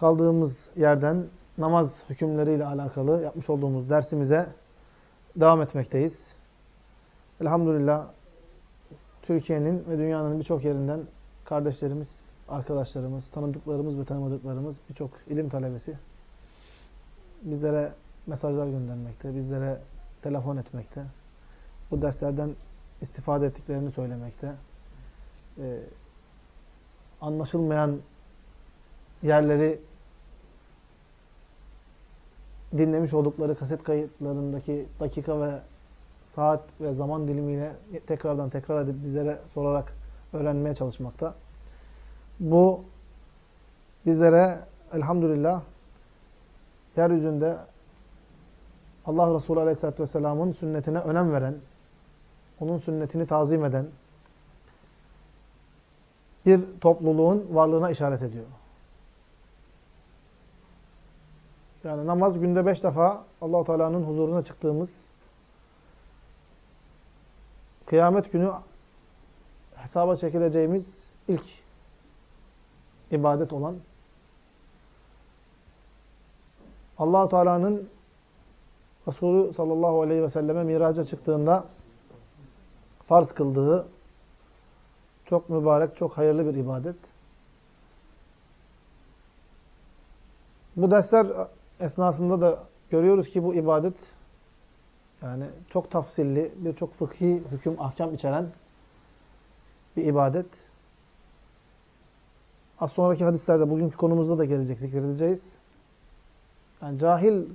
kaldığımız yerden namaz hükümleriyle alakalı yapmış olduğumuz dersimize devam etmekteyiz. Elhamdülillah Türkiye'nin ve dünyanın birçok yerinden kardeşlerimiz, arkadaşlarımız, tanıdıklarımız ve tanımadıklarımız birçok ilim talebesi bizlere mesajlar göndermekte, bizlere telefon etmekte, bu derslerden istifade ettiklerini söylemekte, ee, anlaşılmayan yerleri dinlemiş oldukları kaset kayıtlarındaki dakika ve saat ve zaman dilimiyle tekrardan tekrar edip bizlere sorarak öğrenmeye çalışmakta. Bu bizlere elhamdülillah yeryüzünde Allah Resulü Aleyhisselatü Vesselam'ın sünnetine önem veren, onun sünnetini tazim eden bir topluluğun varlığına işaret ediyor. Yani namaz günde beş defa Allahu Teala'nın huzuruna çıktığımız kıyamet günü hesaba çekileceğimiz ilk ibadet olan Allahu Teala'nın Resulü sallallahu aleyhi ve selleme miraca çıktığında farz kıldığı çok mübarek, çok hayırlı bir ibadet. Bu dersler esnasında da görüyoruz ki bu ibadet yani çok tafsilli, birçok fıkhi hüküm, ahkam içeren bir ibadet. Az sonraki hadislerde, bugünkü konumuzda da gelecek, zikredeceğiz. Yani cahil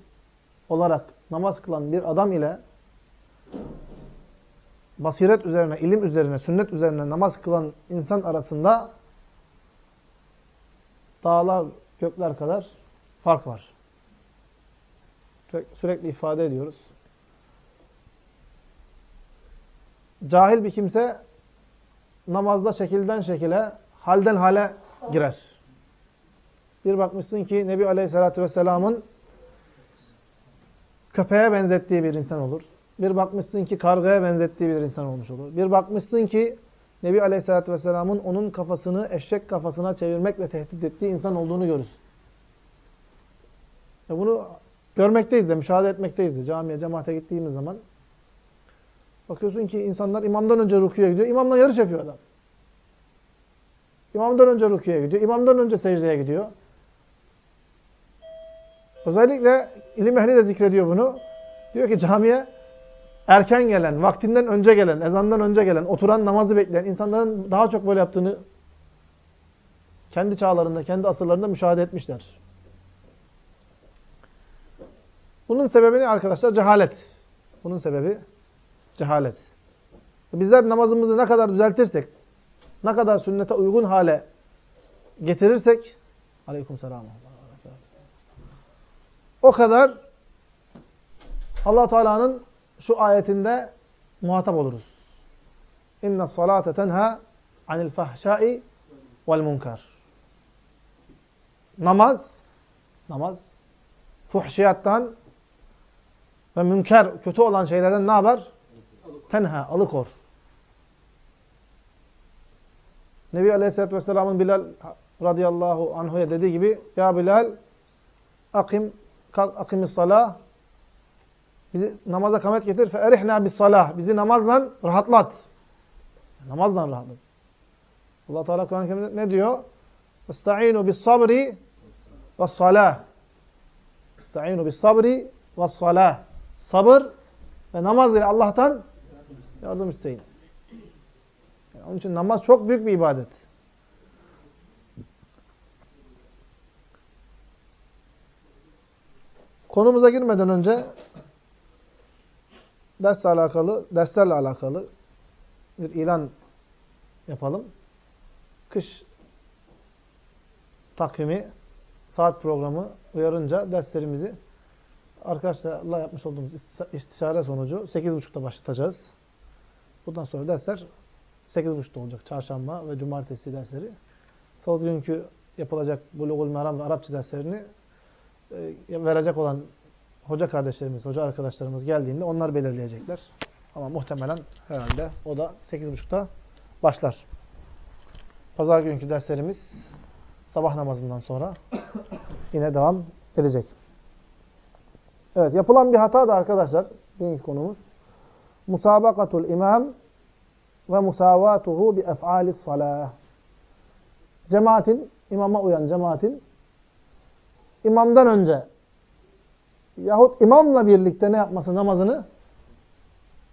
olarak namaz kılan bir adam ile basiret üzerine, ilim üzerine, sünnet üzerine namaz kılan insan arasında dağlar, gökler kadar fark var. Sürekli ifade ediyoruz. Cahil bir kimse namazda şekilden şekile, halden hale girer. Bir bakmışsın ki Nebi Aleyhisselatü Vesselam'ın köpeğe benzettiği bir insan olur. Bir bakmışsın ki kargaya benzettiği bir insan olmuş olur. Bir bakmışsın ki Nebi Aleyhisselatü Vesselam'ın onun kafasını eşek kafasına çevirmekle tehdit ettiği insan olduğunu görürsün. E bunu görmekteyiz de, müşahede etmekteyiz de. Camiye, cemaate gittiğimiz zaman bakıyorsun ki insanlar imamdan önce rukuya gidiyor. İmamla yarış yapıyor adam. İmamdan önce rukuya gidiyor. İmamdan önce secdeye gidiyor. Özellikle ilim ehli de zikrediyor bunu. Diyor ki camiye erken gelen, vaktinden önce gelen, ezandan önce gelen, oturan namazı bekleyen insanların daha çok böyle yaptığını kendi çağlarında, kendi asırlarında müşahede etmişler. Bunun sebebi ne arkadaşlar? Cehalet. Bunun sebebi cehalet. Bizler namazımızı ne kadar düzeltirsek, ne kadar sünnete uygun hale getirirsek aleyküm selam. O kadar allah Teala'nın şu ayetinde muhatap oluruz. İnne salate tenha anil fahşai vel munkar. Namaz, namaz, fuhşiyattan ve münker, kötü olan şeylerden ne yapar? Tenha, alıkor. Nebi Aleyhisselatü Vesselam'ın Bilal radıyallahu anhu'ya dediği gibi Ya Bilal akim kalk akimis salah bizi namaza kamet getir fe erihna bis salah bizi namazla rahatlat. Namazla rahatlat. Allah Teala Kur'an-ı Kerim'de ne diyor? Esta'inu bis sabri ve salah. Esta'inu bis sabri ve salah. Sabır ve namaz ile Allah'tan yardım isteyin. Yani onun için namaz çok büyük bir ibadet. Konumuza girmeden önce dersle alakalı, derslerle alakalı bir ilan yapalım. Kış takvimi, saat programı uyarınca derslerimizi arkadaşlarla yapmış olduğumuz istişare sonucu 8.30'da başlatacağız. Bundan sonra dersler 8.30'da olacak. Çarşamba ve cumartesi dersleri. Salı günkü yapılacak Bulugul Meram ve Arapça derslerini e, verecek olan hoca kardeşlerimiz, hoca arkadaşlarımız geldiğinde onlar belirleyecekler. Ama muhtemelen herhalde o da 8.30'da başlar. Pazar günkü derslerimiz sabah namazından sonra yine devam edecek. Evet yapılan bir hata da arkadaşlar bugünkü konumuz. Musabakatul imam ve musavatuhu bi ef'alis salah. Cemaatin, imama uyan cemaatin imamdan önce yahut imamla birlikte ne yapması? Namazını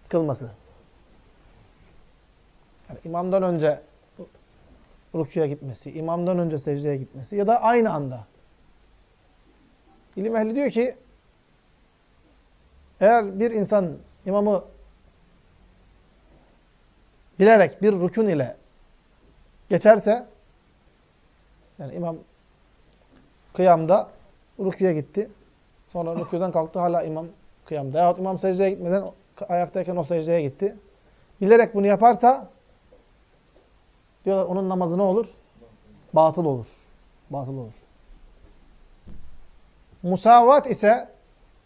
kılması. Yani imamdan önce rukuya gitmesi, imamdan önce secdeye gitmesi ya da aynı anda. İlim ehli diyor ki eğer bir insan imamı bilerek bir rukun ile geçerse yani imam kıyamda rukuya gitti. Sonra rükudan kalktı hala imam kıyamda. Yahut imam secdeye gitmeden ayaktayken o secdeye gitti. Bilerek bunu yaparsa diyorlar onun namazı ne olur? Batıl olur. Batıl olur. Musavat ise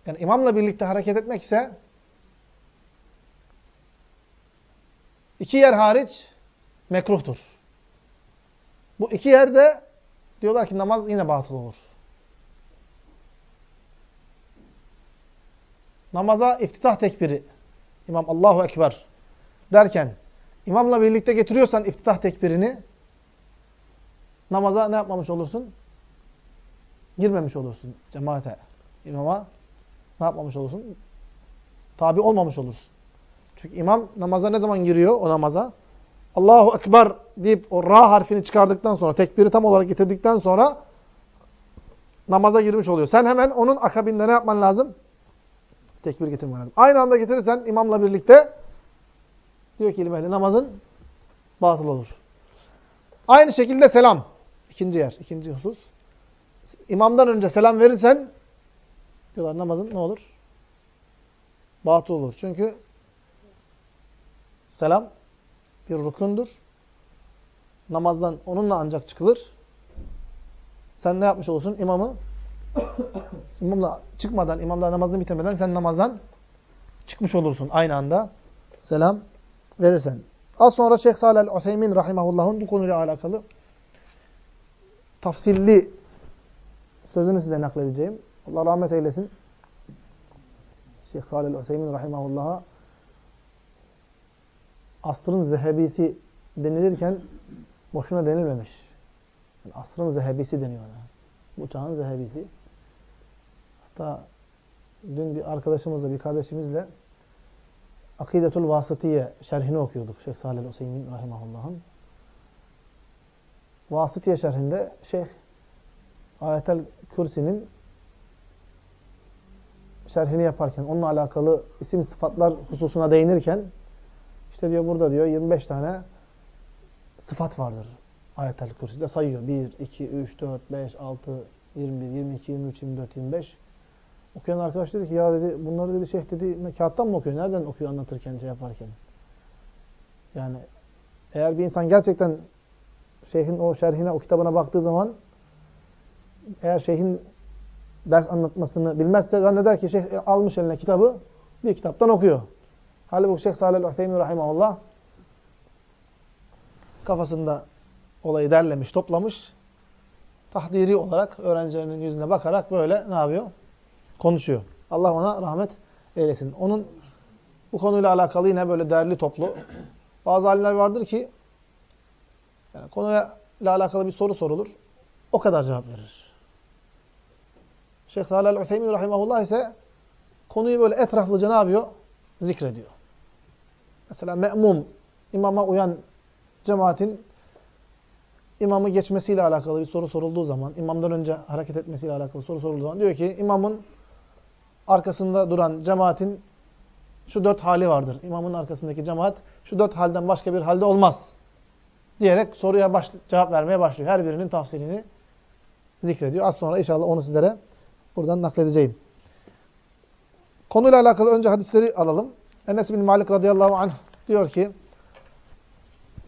yani imamla birlikte hareket etmek ise iki yer hariç mekruhtur. Bu iki yerde diyorlar ki namaz yine batıl olur. Namaza iftitah tekbiri, İmam Allahu Ekber derken imamla birlikte getiriyorsan iftitah tekbirini namaza ne yapmamış olursun? Girmemiş olursun cemaate. İmama ne yapmamış olursun? Tabi olmamış olursun. Çünkü imam namaza ne zaman giriyor o namaza? Allahu Ekber deyip o ra harfini çıkardıktan sonra, tekbiri tam olarak getirdikten sonra namaza girmiş oluyor. Sen hemen onun akabinde ne yapman lazım? Tekbir getirmen lazım. Aynı anda getirirsen imamla birlikte diyor ki ilim namazın batıl olur. Aynı şekilde selam. İkinci yer, ikinci husus. İmamdan önce selam verirsen diyorlar namazın ne olur? Batıl olur. Çünkü selam bir rukundur. Namazdan onunla ancak çıkılır. Sen ne yapmış olursun? İmamı imamla çıkmadan, imamla namazını bitirmeden sen namazdan çıkmış olursun aynı anda. Selam verirsen. Az sonra Şeyh Salih el-Useymin rahimahullah'ın bu konuyla alakalı tafsilli sözünü size nakledeceğim. Allah rahmet eylesin. Şeyh Salih el-Useymin rahimahullah'a asrın zehebisi denilirken boşuna denilmemiş. Yani asrın zehebisi deniyor ona. Bu çağın zehebisi. Hatta dün bir arkadaşımızla, bir kardeşimizle Akidetul Vasıtiye şerhini okuyorduk Şeyh Salih Hüseyin Rahimahullah'ın. Vasıtiye şerhinde Şeyh Ayetel Kürsi'nin şerhini yaparken, onunla alakalı isim sıfatlar hususuna değinirken işte diyor burada diyor 25 tane sıfat vardır. Ayetel Kürsi'de sayıyor. 1, 2, 3, 4, 5, 6, 21, 22, 23, 24, 25. Okuyan arkadaş dedi ki ya dedi bunları dedi şeyh dedi kağıttan mı okuyor? Nereden okuyor anlatırken şey yaparken? Yani eğer bir insan gerçekten şeyhin o şerhine, o kitabına baktığı zaman eğer şeyhin ders anlatmasını bilmezse zanneder ki şeyh almış eline kitabı bir kitaptan okuyor. Halbuki Şeyh Salih el-Uhteymi rahimahullah kafasında olayı derlemiş, toplamış. Tahdiri olarak öğrencilerinin yüzüne bakarak böyle ne yapıyor? Konuşuyor. Allah ona rahmet eylesin. Onun bu konuyla alakalı yine böyle değerli toplu bazı alimler vardır ki yani konuyla alakalı bir soru sorulur. O kadar cevap verir. Şeyh Salih el-Utheymin rahimahullah ise konuyu böyle etraflıca ne yapıyor? Zikrediyor. Mesela me'mum, imama uyan cemaatin imamı geçmesiyle alakalı bir soru sorulduğu zaman, imamdan önce hareket etmesiyle alakalı soru sorulduğu zaman diyor ki imamın arkasında duran cemaatin şu dört hali vardır. İmamın arkasındaki cemaat şu dört halden başka bir halde olmaz. Diyerek soruya baş, cevap vermeye başlıyor. Her birinin tafsirini zikrediyor. Az sonra inşallah onu sizlere buradan nakledeceğim. Konuyla alakalı önce hadisleri alalım. Enes bin Malik radıyallahu anh diyor ki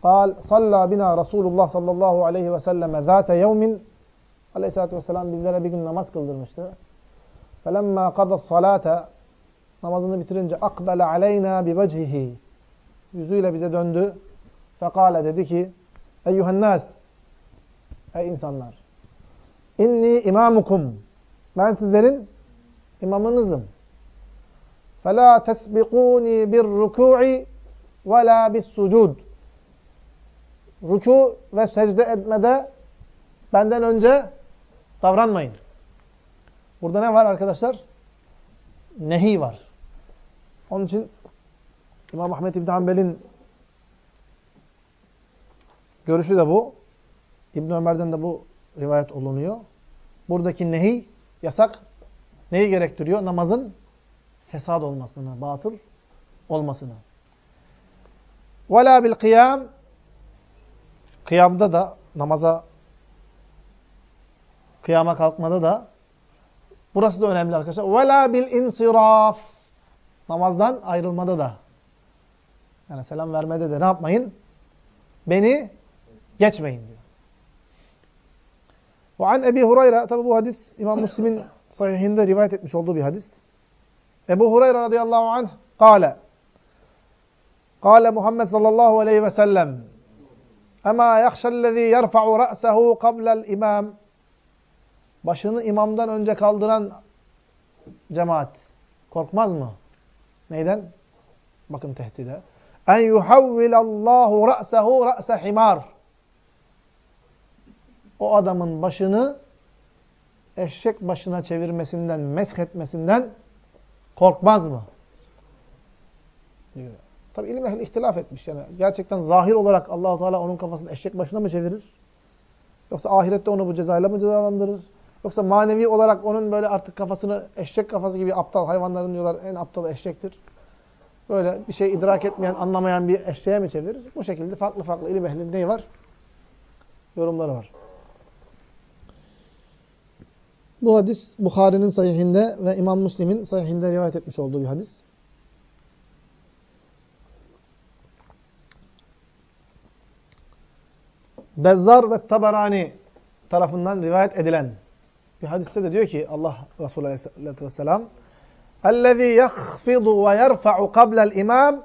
قال صلى بنا Resulullah sallallahu aleyhi ve selleme zate yevmin Aleyhisselatü vesselam bizlere bir gün namaz kıldırmıştı. فَلَمَّا قَضَ الصَّلَاةَ Namazını bitirince akbele aleyna bi vecihi Yüzüyle bize döndü. Fekale dedi ki Eyyühennas Ey insanlar İnni imamukum. Ben sizlerin imamınızım. فَلَا تَسْبِقُونِي بِالرُّكُوعِ وَلَا بِالسُّجُودِ Ruku ve secde etmede benden önce davranmayın. Burada ne var arkadaşlar? Nehi var. Onun için İmam Ahmet İbn Hanbel'in görüşü de bu. İbn Ömer'den de bu rivayet olunuyor. Buradaki nehi, yasak neyi gerektiriyor? Namazın fesad olmasını, batıl olmasını. وَلَا بِالْقِيَامِ Kıyamda da, namaza kıyama kalkmada da burası da önemli arkadaşlar. وَلَا بِالْاِنْصِرَافِ Namazdan ayrılmada da yani selam vermede de ne yapmayın? Beni geçmeyin diyor. Ve an Ebi Hureyre, tabi bu hadis İmam Müslim'in sahihinde rivayet etmiş olduğu bir hadis. Ebu Hureyre radıyallahu anh kâle Kâle Muhammed sallallahu aleyhi ve sellem Ema yakşellezî yerfa'u ra'sehu kablel imam Başını imamdan önce kaldıran cemaat korkmaz mı? Neyden? Bakın tehdide. En yuhavvilallahu ra'sehu ra'se himar. O adamın başını eşek başına çevirmesinden, mesk etmesinden korkmaz mı? Diyor. Tabi ilim ehli ihtilaf etmiş. Yani gerçekten zahir olarak allah Teala onun kafasını eşek başına mı çevirir? Yoksa ahirette onu bu cezayla mı cezalandırır? Yoksa manevi olarak onun böyle artık kafasını eşek kafası gibi aptal hayvanların diyorlar en aptal eşektir. Böyle bir şey idrak etmeyen, anlamayan bir eşeğe mi çevirir? Bu şekilde farklı farklı ilim ehlinin neyi var? Yorumları var. Bu hadis Bukhari'nin sahihinde ve İmam Müslim'in sahihinde rivayet etmiş olduğu bir hadis. Bezzar ve Tabarani tarafından rivayet edilen bir hadiste de diyor ki Allah Resulü Aleyhisselatü Vesselam اَلَّذ۪ي يَخْفِضُ وَيَرْفَعُ قَبْلَ الْاِمَامِ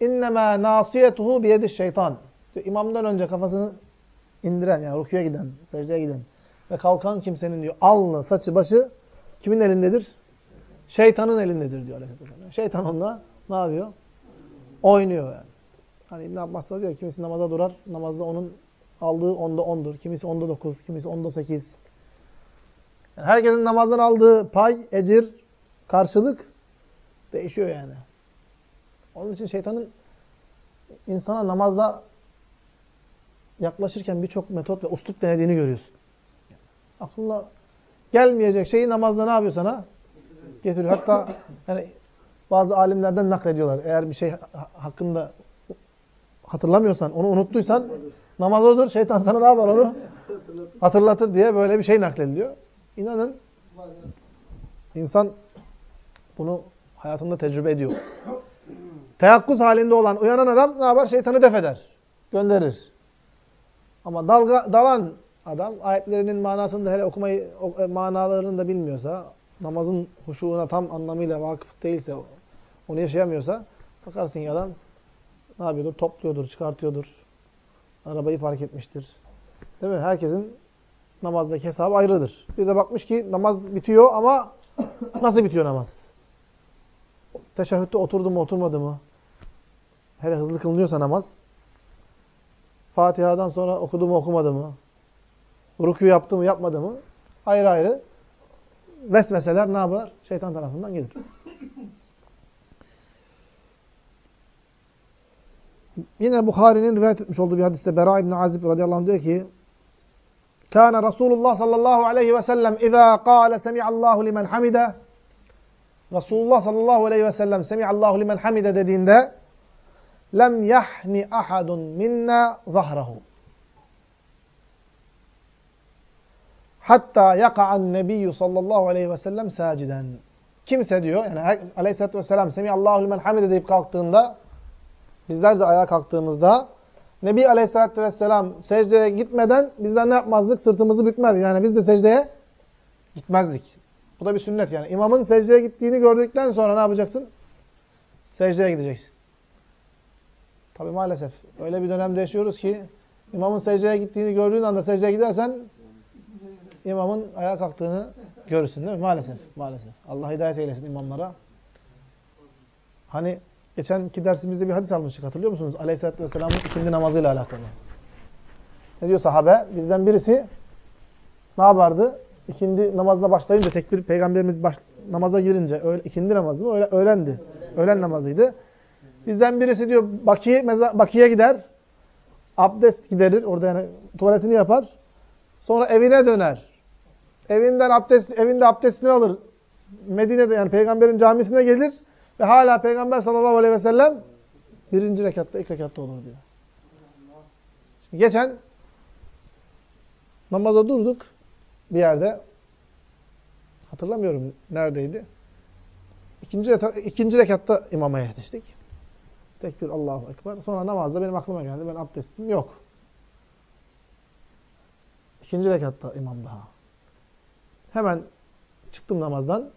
اِنَّمَا نَاصِيَتُهُ بِيَدِ şeytan. Diyor, imamdan önce kafasını indiren yani rukuya giden, secdeye giden ve kalkan kimsenin diyor alnı, saçı, başı kimin elindedir? Şeytanın elindedir diyor Aleyhisselatü Vesselam. Şeytan onunla ne yapıyor? Oynuyor yani. Hani İbn Abbas da diyor kimisi namaza durar, namazda onun aldığı onda ondur. Kimisi onda dokuz, kimisi onda sekiz. Yani herkesin namazdan aldığı pay, ecir, karşılık değişiyor yani. Onun için şeytanın insana namazda yaklaşırken birçok metot ve uslup denediğini görüyorsun. Aklına gelmeyecek şeyi namazda ne yapıyor sana? Getiriyor. Hatta yani bazı alimlerden naklediyorlar. Eğer bir şey hakkında hatırlamıyorsan, onu unuttuysan namaz odur. Şeytan sana ne yapar onu? Hatırlatır diye böyle bir şey naklediliyor. İnanın insan bunu hayatında tecrübe ediyor. Teyakkuz halinde olan, uyanan adam ne yapar? Şeytanı def eder. Gönderir. Ama dalga, dalan adam ayetlerinin manasını da hele okumayı, e, manalarını da bilmiyorsa, namazın huşuğuna tam anlamıyla vakıf değilse, onu yaşayamıyorsa, bakarsın ki adam ne yapıyordur? Topluyordur, çıkartıyordur. Arabayı park etmiştir. Değil mi? Herkesin namazdaki hesabı ayrıdır. Bir de bakmış ki namaz bitiyor ama nasıl bitiyor namaz? Teşehhütte oturdu mu oturmadı mı? Hele hızlı kılınıyorsa namaz. Fatiha'dan sonra okudu mu okumadı mı? Rükû yaptı mı yapmadı mı? Ayrı ayrı vesveseler ne yapar? Şeytan tarafından gelir. Yine Bukhari'nin rivayet etmiş olduğu bir hadiste Bera İbni Azib radıyallahu anh diyor ki Kâne Resulullah sallallahu aleyhi ve sellem izâ kâle semi'allahu limen hamide Resulullah sallallahu aleyhi ve sellem semi'allahu limen hamide dediğinde lem yahni ahadun minna zahrahu hatta yaka'an nebiyyü sallallahu aleyhi ve sellem saciden kimse diyor yani aleyhissalatü vesselam semi'allahu limen hamide deyip kalktığında bizler de ayağa kalktığımızda Nebi Aleyhisselatü Vesselam secdeye gitmeden bizler ne yapmazdık? Sırtımızı bükmezdik. Yani biz de secdeye gitmezdik. Bu da bir sünnet yani. İmamın secdeye gittiğini gördükten sonra ne yapacaksın? Secdeye gideceksin. Tabi maalesef öyle bir dönemde yaşıyoruz ki imamın secdeye gittiğini gördüğün anda secdeye gidersen imamın ayağa kalktığını görürsün değil mi? Maalesef. Maalesef. Allah hidayet eylesin imamlara. Hani geçen iki dersimizde bir hadis almıştık hatırlıyor musunuz? Aleyhisselatü Vesselam'ın ikindi namazıyla alakalı. Ne diyor sahabe? Bizden birisi ne yapardı? İkindi namazına başlayınca tekbir peygamberimiz baş, namaza girince öğle, ikindi namazı mı? Öğle, öğlendi. Öğlen namazıydı. Bizden birisi diyor Bakiye, meza, Bakiye gider. Abdest giderir. Orada yani tuvaletini yapar. Sonra evine döner. Evinden abdest, evinde abdestini alır. Medine'de yani peygamberin camisine gelir. Ve hala peygamber sallallahu aleyhi ve sellem birinci rekatta, ilk rekatta olur diyor. Şimdi geçen namaza durduk bir yerde. Hatırlamıyorum neredeydi. İkinci, ikinci rekatta imama yetiştik. Tekbir Allahu Ekber. Sonra namazda benim aklıma geldi. Ben abdestim yok. İkinci rekatta imam daha. Hemen çıktım namazdan.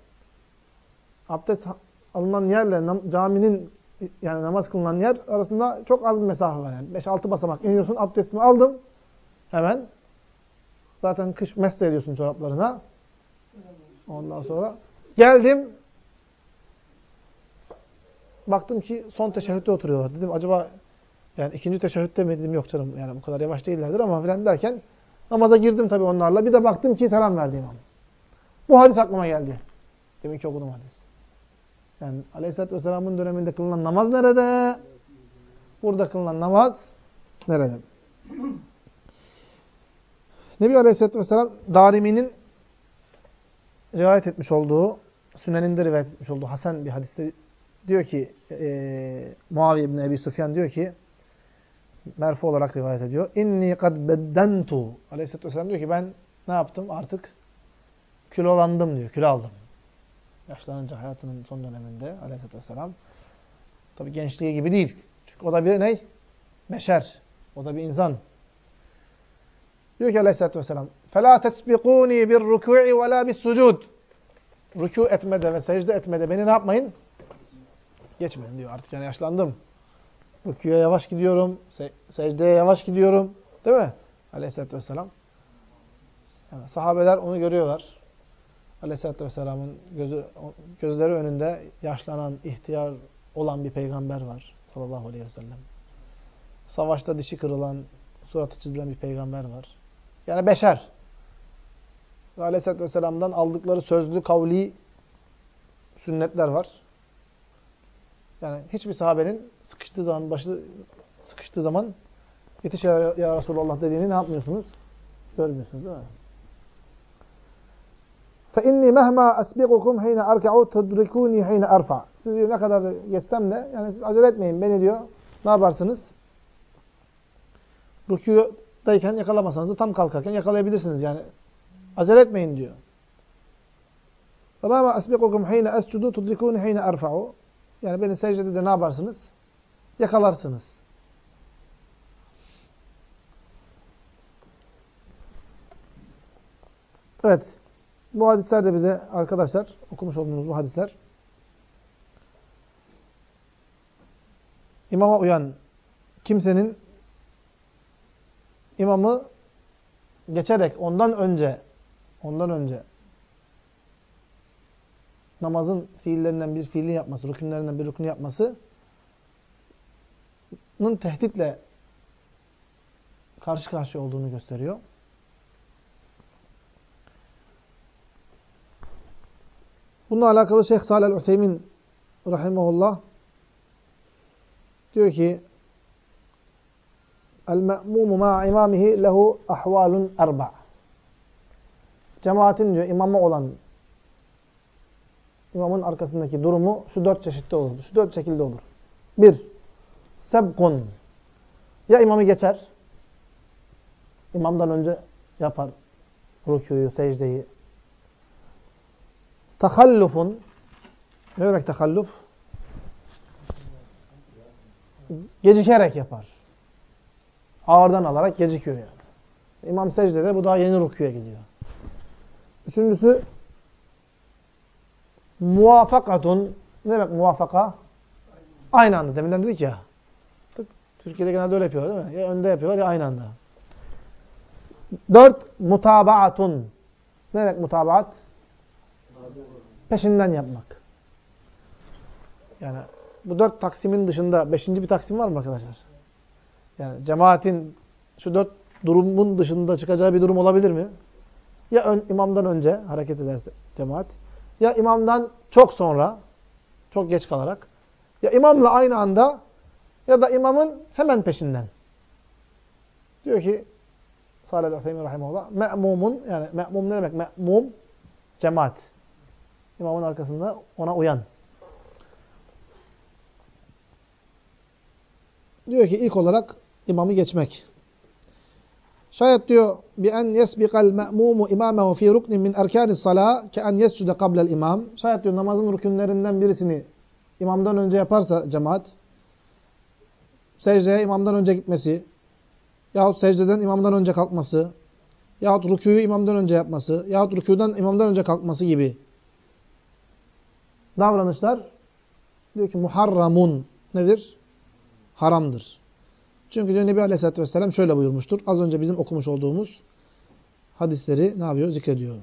Abdest alınan yerle caminin yani namaz kılınan yer arasında çok az bir mesafe var. Yani 5-6 basamak iniyorsun. Abdestimi aldım. Hemen. Zaten kış mesle ediyorsun çoraplarına. Ondan sonra geldim. Baktım ki son teşehhütte oturuyorlar. Dedim acaba yani ikinci teşehhütte mi dedim yok canım yani bu kadar yavaş değillerdir ama filan derken namaza girdim tabii onlarla. Bir de baktım ki selam verdi imam. Bu hadis aklıma geldi. Demek ki okudum hadis. Yani Aleyhisselatü Vesselam'ın döneminde kılınan namaz nerede? Burada kılınan namaz nerede? Nebi Aleyhisselatü Vesselam Darimi'nin rivayet etmiş olduğu, Sünen'inde rivayet etmiş olduğu Hasan bir hadiste diyor ki e, Muaviye bin Ebi Süfyan diyor ki merfu olarak rivayet ediyor. İnni kad beddentu. Aleyhisselatü Vesselam diyor ki ben ne yaptım? Artık kilolandım diyor. Kilo aldım. Yaşlanınca hayatının son döneminde Aleyhisselatü Vesselam. Tabi gençliği gibi değil. Çünkü o da bir ne? Beşer. O da bir insan. Diyor ki Aleyhisselatü Vesselam فَلَا تَسْبِقُونِي بِالرُّكُوعِ وَلَا بِالسُّجُودِ Rükû etmede ve secde etmede beni ne yapmayın? Geçmeyin diyor. Artık yani yaşlandım. Rükûya yavaş gidiyorum. Se secdeye yavaş gidiyorum. Değil mi? Aleyhisselatü Vesselam. Yani sahabeler onu görüyorlar. Aleyhisselatü Vesselam'ın gözü, gözleri önünde yaşlanan, ihtiyar olan bir peygamber var. Sallallahu aleyhi ve sellem. Savaşta dişi kırılan, suratı çizilen bir peygamber var. Yani beşer. Ve Aleyhisselatü Vesselam'dan aldıkları sözlü, kavli sünnetler var. Yani hiçbir sahabenin sıkıştığı zaman, başı sıkıştığı zaman yetiş ya, Resulallah dediğini ne yapmıyorsunuz? Görmüyorsunuz değil mi? Fe inni mehma esbigukum heyne erke'u tudrikuni heyne erfa. Siz diyor ne kadar geçsem de yani siz acele etmeyin beni diyor. Ne yaparsınız? Rükûdayken yakalamasanız da tam kalkarken yakalayabilirsiniz yani. Acele etmeyin diyor. Tamam asbigukum heyne escudu tudrikuni heyne erfa'u. Yani beni secdede de ne yaparsınız? Yakalarsınız. Evet. Bu hadisler de bize arkadaşlar, okumuş olduğumuz bu hadisler imama uyan kimsenin imamı geçerek ondan önce ondan önce namazın fiillerinden bir fiilini yapması, rükünlerinden bir rükünü yapması tehditle karşı karşıya olduğunu gösteriyor. Bununla alakalı Şeyh Salih el-Utheymin rahimahullah diyor ki El-me'mumu ma imamihi lehu ahvalun erba. Cemaatin diyor imamı olan imamın arkasındaki durumu şu dört çeşitte olur. Şu dört şekilde olur. Bir, sebkun. Ya imamı geçer, imamdan önce yapar rükûyu, secdeyi. Tahallufun. Ne demek tahalluf? Gecikerek yapar. Ağırdan alarak gecikiyor yani. İmam secdede bu daha yeni rüküye gidiyor. Üçüncüsü muvafakatun. Ne demek muvafaka? Aynı anda. Deminden dedik ya. Türkiye'de genelde öyle yapıyorlar değil mi? Ya önde yapıyorlar ya aynı anda. Dört, mutabaatun. Ne demek mutabaat? Peşinden yapmak. Yani bu dört taksimin dışında beşinci bir taksim var mı arkadaşlar? Yani cemaatin şu dört durumun dışında çıkacağı bir durum olabilir mi? Ya ön, imamdan önce hareket ederse cemaat, ya imamdan çok sonra, çok geç kalarak, ya imamla aynı anda ya da imamın hemen peşinden. Diyor ki Salih el-Uthaymin rahimahullah, me'mumun, yani me'mum ne demek? Me'mum, cemaat. İmamın arkasında ona uyan. Diyor ki ilk olarak imamı geçmek. Şayet diyor bi en yesbiqal me'mumu imamehu fi ruknin min erkanis salah ke en yescude qabla'l imam. Şayet diyor namazın rükünlerinden birisini imamdan önce yaparsa cemaat secdeye imamdan önce gitmesi yahut secdeden imamdan önce kalkması yahut rükûyu imamdan önce yapması yahut rükûdan imamdan önce kalkması gibi davranışlar diyor ki muharramun nedir? Haramdır. Çünkü diyor Nebi Aleyhisselatü Vesselam şöyle buyurmuştur. Az önce bizim okumuş olduğumuz hadisleri ne yapıyor? Zikrediyor.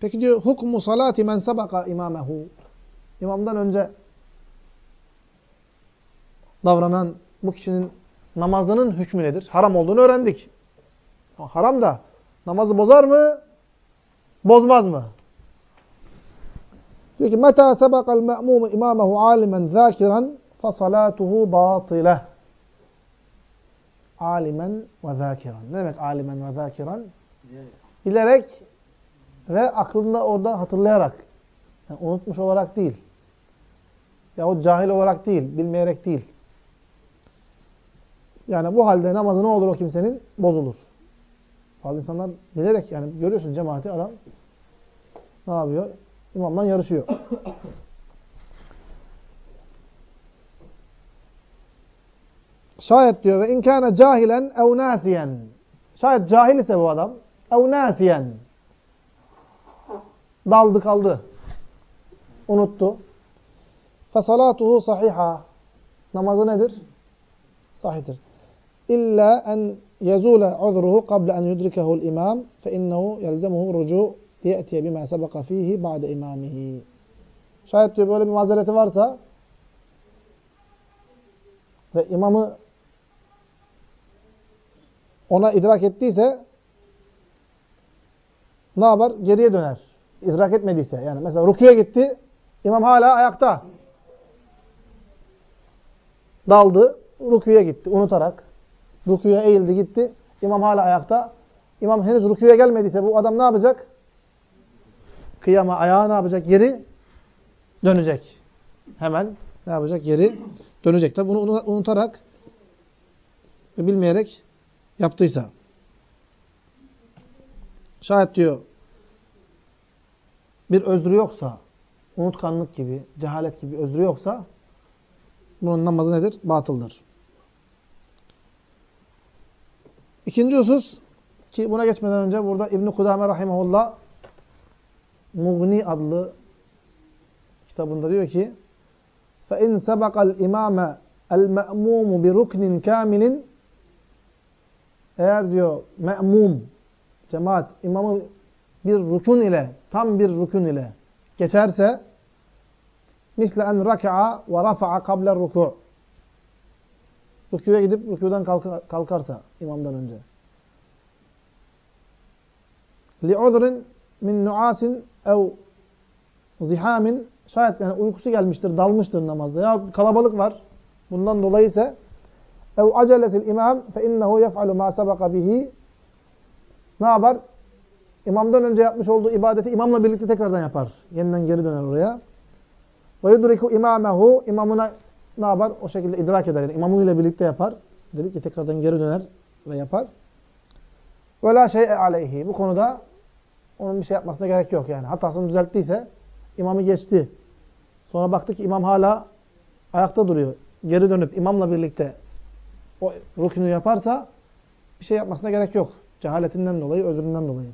Peki diyor hukmu salati men sabaka imamehu. İmamdan önce davranan bu kişinin namazının hükmü nedir? Haram olduğunu öğrendik. Haram da namazı bozar mı? Bozmaz mı? Diyor ki meta sabakal me'mumu imamehu alimen zâkiran fasalatuhu batile. Alimen ve zâkiran. Ne demek alimen ve zâkiran? Bilerek ve aklında orada hatırlayarak. Yani unutmuş olarak değil. Yahut cahil olarak değil, bilmeyerek değil. Yani bu halde namazı ne olur o kimsenin? Bozulur. Bazı insanlar bilerek yani görüyorsun cemaati adam ne yapıyor? İmamdan yarışıyor. Şayet diyor ve inkâne cahilen ev nâsiyen. Şayet cahil ise bu adam ev nâsiyen. Daldı kaldı. Unuttu. Fesalatuhu sahiha. Namazı nedir? Sahihtir. İlla en yezule uzruhu qabla en yudrikehu'l imam fe innehu yelzemuhu rucu' liyetiye bima sabaka fihi ba'de imamihi. Şayet diyor böyle bir mazereti varsa ve imamı ona idrak ettiyse ne yapar? Geriye döner. İdrak etmediyse. Yani mesela rukiye gitti. İmam hala ayakta. Daldı. Rüküye gitti unutarak. Rüküye eğildi gitti. İmam hala ayakta. İmam henüz rüküye gelmediyse bu adam ne yapacak? Kıyama ayağı ne yapacak? Geri dönecek. Hemen ne yapacak? Geri dönecek. Tabi bunu unutarak ve bilmeyerek yaptıysa. Şayet diyor bir özrü yoksa, unutkanlık gibi, cehalet gibi özrü yoksa bunun namazı nedir? Batıldır. İkinci husus ki buna geçmeden önce burada İbn-i Kudame Rahimahullah Mughni adlı kitabında diyor ki فَاِنْ سَبَقَ الْاِمَامَ الْمَأْمُومُ بِرُكْنٍ كَامِلٍ Eğer diyor me'mum, cemaat, imamı bir rükun ile, tam bir rükun ile geçerse misle en raka'a ve rafa'a kabler ruku' Rüküye gidip rüküden kalkarsa imamdan önce. Li'udrin min nuasin ev zihamin şayet yani uykusu gelmiştir, dalmıştır namazda. Ya kalabalık var. Bundan dolayı ise ev aceletil imam fe innehu yef'alu ma sabaka bihi ne yapar? İmamdan önce yapmış olduğu ibadeti imamla birlikte tekrardan yapar. Yeniden geri döner oraya. Ve yudriku imamehu imamına ne yapar? O şekilde idrak eder. Yani imamıyla birlikte yapar. Dedik ki tekrardan geri döner ve yapar. Ve la şey'e aleyhi. Bu konuda onun bir şey yapmasına gerek yok yani. Hatasını düzelttiyse imamı geçti. Sonra baktık ki imam hala ayakta duruyor. Geri dönüp imamla birlikte o rükünü yaparsa bir şey yapmasına gerek yok. Cehaletinden dolayı, özründen dolayı.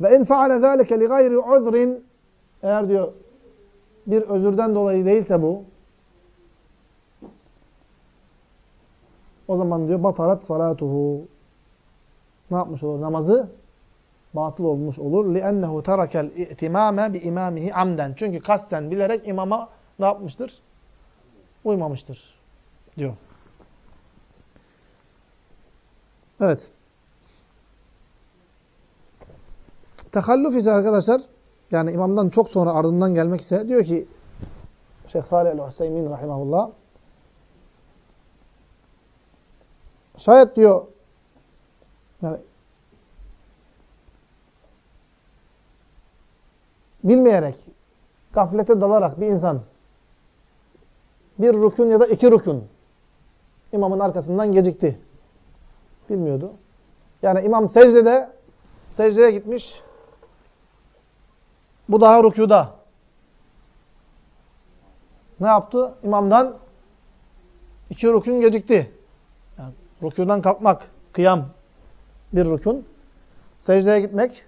Ve in faale zâlike li gayri uzrin eğer diyor bir özürden dolayı değilse bu o zaman diyor batarat salatuhu ne yapmış olur? Namazı batıl olmuş olur. لِأَنَّهُ تَرَكَ الْاِئْتِمَامَ بِاِمَامِهِ amden. Çünkü kasten bilerek imama ne yapmıştır? Uymamıştır. Diyor. Evet. Tehalluf ise arkadaşlar yani imamdan çok sonra ardından gelmek ise diyor ki Şeyh Salih el-Hüseymin rahimahullah şayet diyor yani bilmeyerek gaflete dalarak bir insan bir rükün ya da iki rükün imamın arkasından gecikti. Bilmiyordu. Yani imam secdede secdeye gitmiş bu daha rükuda. Ne yaptı? İmamdan iki rükün gecikti. Yani rükudan kalkmak, kıyam bir rükün. Secdeye gitmek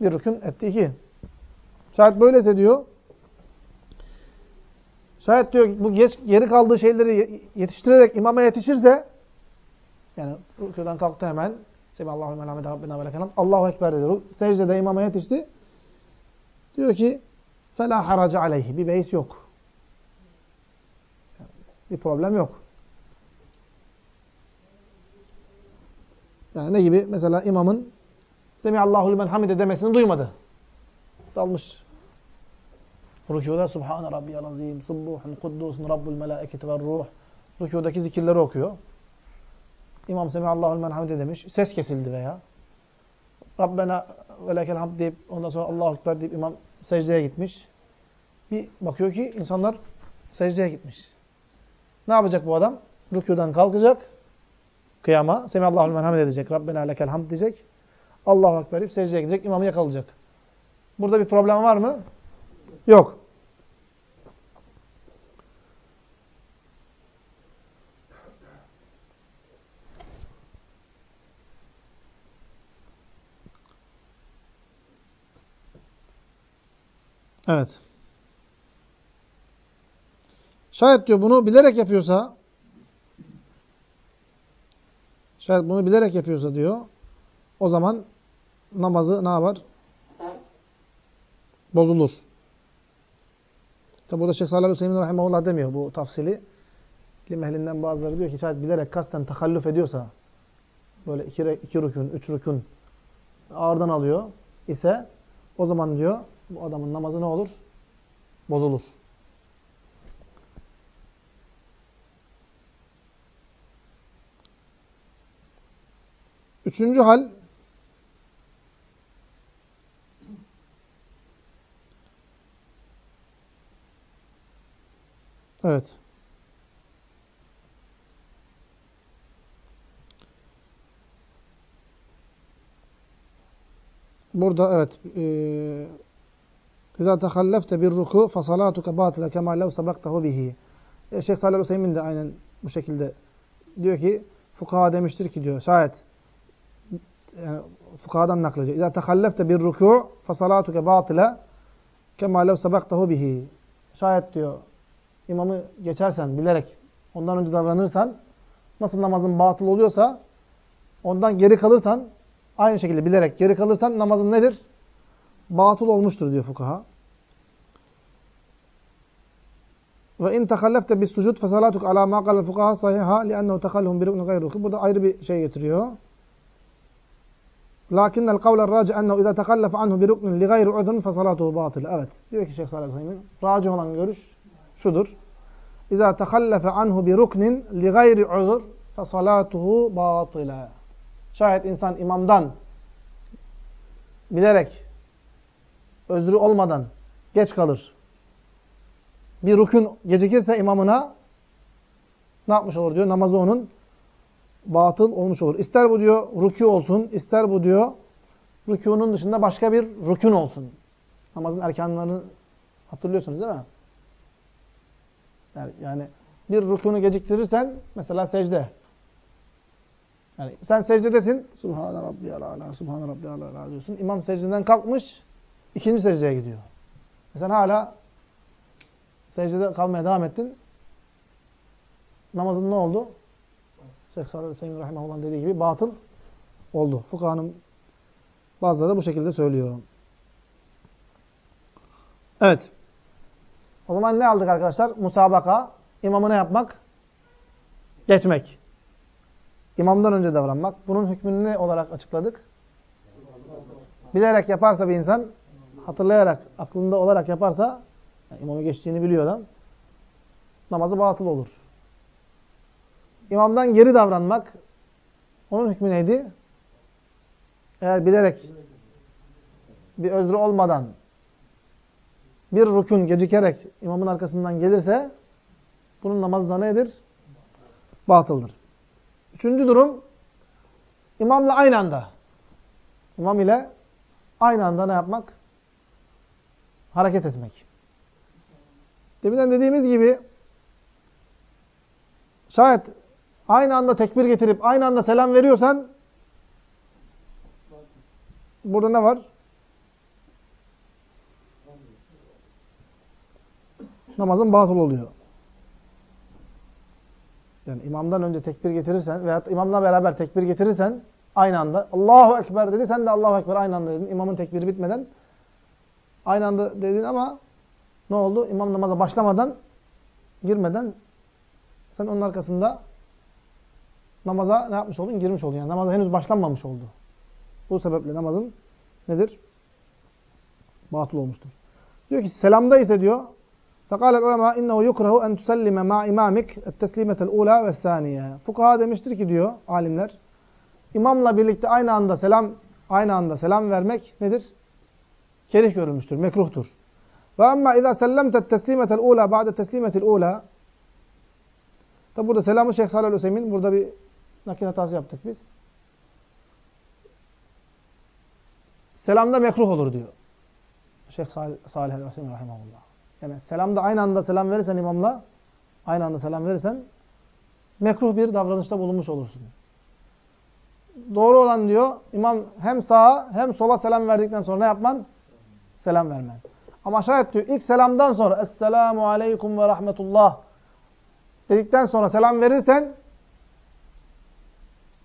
bir rükün etti iki. Şayet böylese diyor, şayet diyor bu geç, geri kaldığı şeyleri yetiştirerek imama yetişirse, yani rükudan kalktı hemen, Seballahu ve Mehmet Rabbina ve lekelam, Allahu Ekber dedi. Secdede imama yetişti. Diyor ki فَلَا حَرَجَ عَلَيْهِ Bir beis yok. Bir problem yok. Yani ne gibi? Mesela imamın Semihallahu limen hamide demesini duymadı. Dalmış. Rükuda Subhane Rabbiyal Azim, Subbuhun, Kuddusun, Rabbul Melaiketi ve Ruh. Rükudaki zikirleri okuyor. İmam Semihallahu limen hamide demiş. Ses kesildi veya. Rabbena ve lekel hamd deyip ondan sonra Allahu Ekber deyip imam secdeye gitmiş. Bir bakıyor ki insanlar secdeye gitmiş. Ne yapacak bu adam? Rükudan kalkacak. Kıyama. Semihallahu limen hamd edecek. Rabbena lekel hamd diyecek. Allahu Ekber deyip secdeye gidecek. İmamı yakalayacak. Burada bir problem var mı? Yok. Evet. Şayet diyor bunu bilerek yapıyorsa şayet bunu bilerek yapıyorsa diyor o zaman namazı ne yapar? Bozulur. Tabi burada Şeyh Salih Hüseyin Rahimahullah demiyor bu tafsili. İlim ehlinden bazıları diyor ki şayet bilerek kasten takalluf ediyorsa böyle iki, iki rükün, üç rükün ağırdan alıyor ise o zaman diyor bu adamın namazı ne olur? Bozulur. Üçüncü hal Evet. Burada evet İza bir ruku fasalatuke batile kema lev sabaktahu bihi. E, Şeyh Salih Hüseyin de aynen bu şekilde diyor ki fukaha demiştir ki diyor şayet yani fukahadan naklediyor. Tehallefte bir ruku fasalatuke batile kema lev sabaktahu bihi. Şayet diyor imamı geçersen bilerek ondan önce davranırsan nasıl namazın batıl oluyorsa ondan geri kalırsan aynı şekilde bilerek geri kalırsan namazın nedir? Batıl olmuştur diyor fukaha. Ve in tekallefte bis sucud fesalatuk ala ma qala fukaha sahiha li'ennehu tekallehum bi ruknin gayruhu. Burada ayrı bir şey getiriyor. Lakin el kavle raci ennehu iza tekallefe anhu bi ruknin li gayri udhun fesalatuhu batıl. Evet. Diyor ki Şeyh Salih Hüseyin. Raci olan görüş şudur. İza tekallefe anhu bi ruknin li gayri udhur fesalatuhu batıla. Şayet insan imamdan bilerek özrü olmadan geç kalır. Bir rükün gecikirse imamına ne yapmış olur diyor? Namazı onun batıl olmuş olur. İster bu diyor rükû olsun, ister bu diyor rükûnun dışında başka bir rükün olsun. Namazın erkanlarını hatırlıyorsunuz değil mi? Yani, yani bir rükûnu geciktirirsen mesela secde. Yani sen secdedesin. Subhane rabbiyal ala, subhane rabbiyal ala diyorsun. İmam secdeden kalkmış, ikinci secdeye gidiyor. E sen hala secdede kalmaya devam ettin. Namazın ne oldu? Şeyh Salih Hüseyin Rahimahullah dediği gibi batıl oldu. Fukahanın bazıları da bu şekilde söylüyor. Evet. O zaman ne aldık arkadaşlar? Musabaka. İmamı ne yapmak? Geçmek. İmamdan önce davranmak. Bunun hükmünü ne olarak açıkladık? Bilerek yaparsa bir insan, hatırlayarak, aklında olarak yaparsa, yani imamı geçtiğini biliyor adam, namazı batıl olur. İmamdan geri davranmak, onun hükmü neydi? Eğer bilerek, bir özrü olmadan, bir rükün gecikerek imamın arkasından gelirse, bunun namazı da nedir? Batıldır. Üçüncü durum, imamla aynı anda. İmam ile aynı anda ne yapmak? Hareket etmek. Deminden dediğimiz gibi, şayet aynı anda tekbir getirip aynı anda selam veriyorsan, burada ne var? Namazın batıl oluyor. Yani imamdan önce tekbir getirirsen veya imamla beraber tekbir getirirsen aynı anda Allahu Ekber dedi sen de Allahu Ekber aynı anda dedin. İmamın tekbiri bitmeden aynı anda dedin ama ne oldu? İmam namaza başlamadan girmeden sen onun arkasında namaza ne yapmış oldun? Girmiş oldun. Yani namaza henüz başlanmamış oldu. Bu sebeple namazın nedir? Batıl olmuştur. Diyor ki selamda ise diyor فَقَالَ الْعُلَمَا اِنَّهُ يُكْرَهُ اَنْ تُسَلِّمَ مَا اِمَامِكَ التَّسْلِيمَةَ الْعُولَى وَالثَّانِيَةِ Fukaha demiştir ki diyor alimler, imamla birlikte aynı anda selam aynı anda selam vermek nedir? Kerih görülmüştür, mekruhtur. Ve amma izâ sellemtet teslimetel ula ba'de teslimetil ula. Tabi burada selamı Şeyh Salih Hüseyin. Burada bir nakil hatası yaptık biz. Selamda mekruh olur diyor. Şeyh Salih, Salih Hüseyin rahimahullah. Yani selamda aynı anda selam verirsen imamla, aynı anda selam verirsen mekruh bir davranışta bulunmuş olursun. Doğru olan diyor, imam hem sağa hem sola selam verdikten sonra ne yapman? Selam vermen. Ama şayet diyor ilk selamdan sonra Esselamu Aleyküm ve Rahmetullah dedikten sonra selam verirsen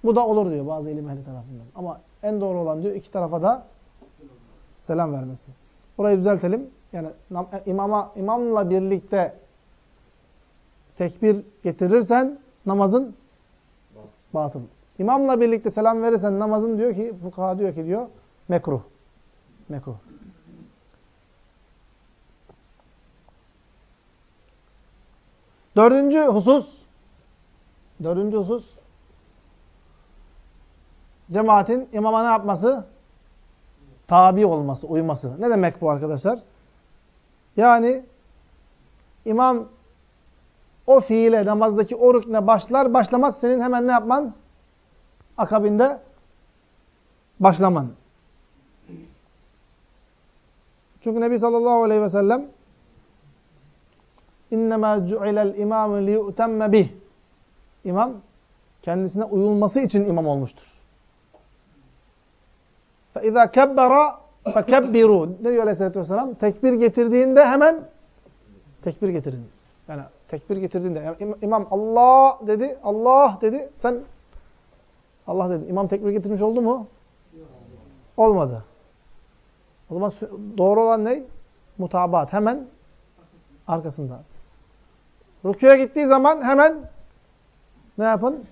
bu da olur diyor bazı ilim ehli tarafından. Ama en doğru olan diyor iki tarafa da selam vermesi. Orayı düzeltelim. Yani imama imamla birlikte tekbir getirirsen namazın batıl. İmamla birlikte selam verirsen namazın diyor ki fukaha diyor ki diyor mekruh. Mekruh. Dördüncü husus dördüncü husus cemaatin imama ne yapması? Tabi olması, uyması. Ne demek bu arkadaşlar? Yani imam o fiile, namazdaki o rükne başlar, başlamaz senin hemen ne yapman? Akabinde başlaman. Çünkü Nebi sallallahu aleyhi ve sellem اِنَّمَا جُعِلَ الْاِمَامُ لِيُؤْتَمَّ bih. İmam kendisine uyulması için imam olmuştur. فَاِذَا كَبَّرَ فَكَبِّرُوا Ne diyor aleyhissalatü vesselam? Tekbir getirdiğinde hemen tekbir getirin. Yani tekbir getirdiğinde yani imam Allah dedi, Allah dedi. Sen Allah dedi. İmam tekbir getirmiş oldu mu? Olmadı. O zaman doğru olan ne? Mutabat. Hemen arkasında. Rüküye gittiği zaman hemen ne yapın?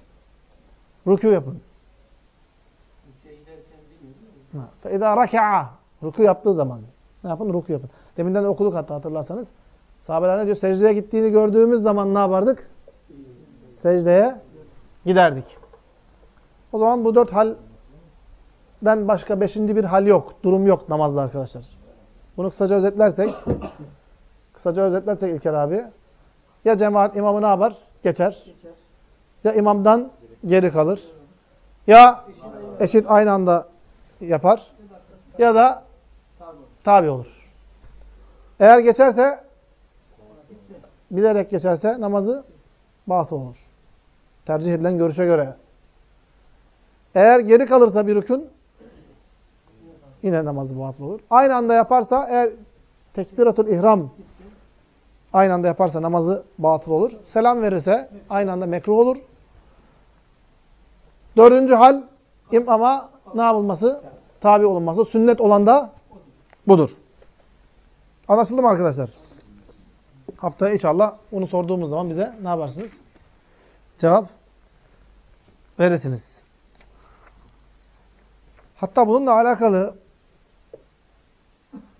Rükû yapın. فَاِذَا رَكَعَ Ruku yaptığı zaman. Ne yapın? Ruku yapın. Deminden de okuduk hatta hatırlarsanız. Sahabeler ne diyor? Secdeye gittiğini gördüğümüz zaman ne yapardık? Secdeye giderdik. O zaman bu dört halden başka beşinci bir hal yok. Durum yok namazda arkadaşlar. Bunu kısaca özetlersek kısaca özetlersek İlker abi ya cemaat imamı ne yapar? Geçer. Ya imamdan geri kalır. Ya eşit aynı anda yapar. Ya da tabi olur. Eğer geçerse bilerek geçerse namazı batıl olur. Tercih edilen görüşe göre. Eğer geri kalırsa bir rükün yine namazı batıl olur. Aynı anda yaparsa eğer tekbiratul ihram aynı anda yaparsa namazı batıl olur. Selam verirse aynı anda mekruh olur. Dördüncü hal imama ne yapılması? Tabi olunması. Sünnet olan da budur. Anlaşıldı mı arkadaşlar? Haftaya inşallah onu sorduğumuz zaman bize ne yaparsınız? Cevap verirsiniz. Hatta bununla alakalı